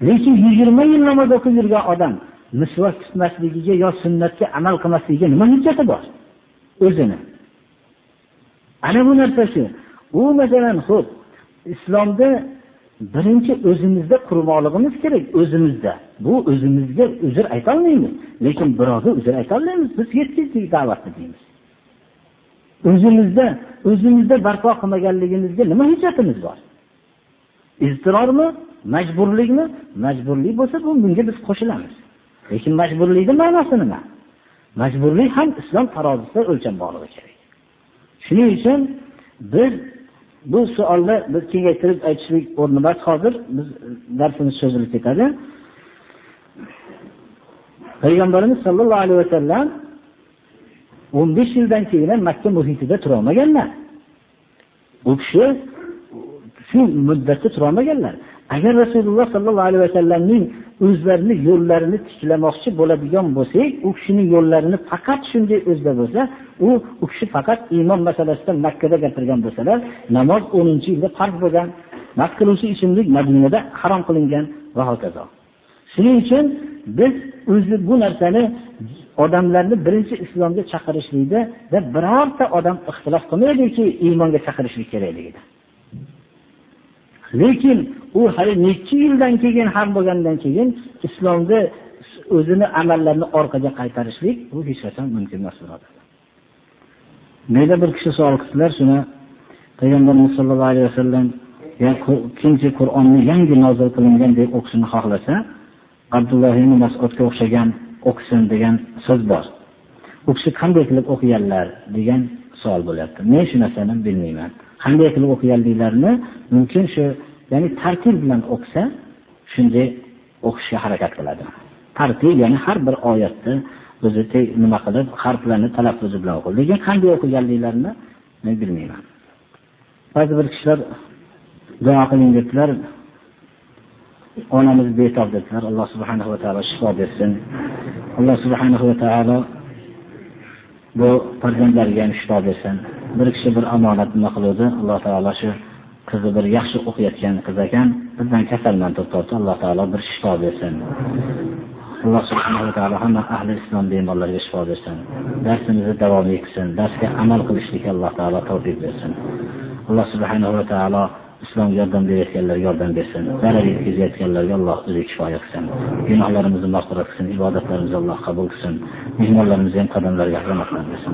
Lekin yigirma yil namoz o'qib yurgan odam misvok tutmasligiga yo sunnatga amal qilmasligiga nima hujjati bor? O'zini. Ana bu narsa shu u masalan xo'p, islomda birinchi o'zimizda qurmoqligimiz kerak o'zimizda. Bu o'zimizga uzr aytolmaymiz lekin birovga uzr aytolmaymiz. Biz yetkazdik da'vatni deymiz. O'zimizda o'zimizda barpo qilmaganligimizga nima hujjatimiz bor? Iztirormi? Majburlikmi? Majburlik bo'lsa bu bunga biz qo'shilamiz. Lekin majburlikni ma'nosi nima? Majburlik ham islom tarozisida o'lchanmoqligi kerak. Shuning uchun biz bu savolni biz kengaytirib aytishlik o'rni emas hozir biz e, darsimiz cho'zilib ketadi. Payg'ambarimiz sollallohu alayhi vasallam o'n besh yildan keyin ham makka muhitida turolmaganlar. U kishi shu muddatda turolmaganlar. Agar rasululloh sollallohu alayhi vasallamning o'zlarini yo'llarini tiklamoqchi bo'ladigan bo'lsak u kishining yo'llarini faqat shunday o'zida bo'lsa u u kishi faqat iymon masalasida makkada gapirgan bo'lsalar namoz o'ninchi yilda farz bo'lgan mast qiluvchi ichimlik madinada harom qilingan va hokazo. Shuning uchun biz o'zi bu narsani odamlarni birinchi islomga chaqirishlikda birorta odam ixtilof qilmaydiki iymonga chaqirishlik kerakligida lekin u hali necha yildan keyin ham bo'lgandan keyin islomda o'zini amallarni orqaga qaytarishlik bu hech qachon mumkin emas menda bir kishi savol qildilar shuni payg'ambarimiz sollallohu alayhi vasallam kimki qur'onni yangi nozil qilingan deb o'qishini xohlasa abdulloh ibn masudga o'xshagan o'qisin degan so'z bor. U kishi qanday qilib o'qiganlar degan savol bo'lyapti. Men shu narsani bilmayman. Qanday qilib o'qiganliklarini mumkin shu ya'ni tartib bilan o'qisa shunday o'qishga harakat qiladi. Tartib ya'ni har bir oyatni o'zi nima qilib harflarni talaffuzi bilan o'qi lekin qanday o'qiganliklarini men bilmayman. Ba'zi bir kishilar duo qiling dedilar onamiz betob dedilar alloh subhanahu va taolo shifo bersin. Alloh subhanahu va taolo bu farzandlariga ham shifo bersin. Bir kishi bir omonat nima qiluvdi? Alloh taolo shu qizi bir yaxshi o'qiyotgan qiz ekan bizdan kasalman to'xtovdi alloh taolo bir shifo bersin. Alloh subhanava taolo hamma ahli islom bemorlarga shifo bersin. Darsimizni davom etsin darsga amal qilishlikka alloh taolo tavfiq bersin. Alloh subhanava taolo islomga yordam berayotganlarga yordam bersin. Zarar yetkazayotganlarga alloh o'zi kifoya qilsin. Gunohlarimizni mag'firat qilsin ibodatlarimizni alloh qabul qilsin. Mehmonlarimizni ham qadamlariga rahmat bersin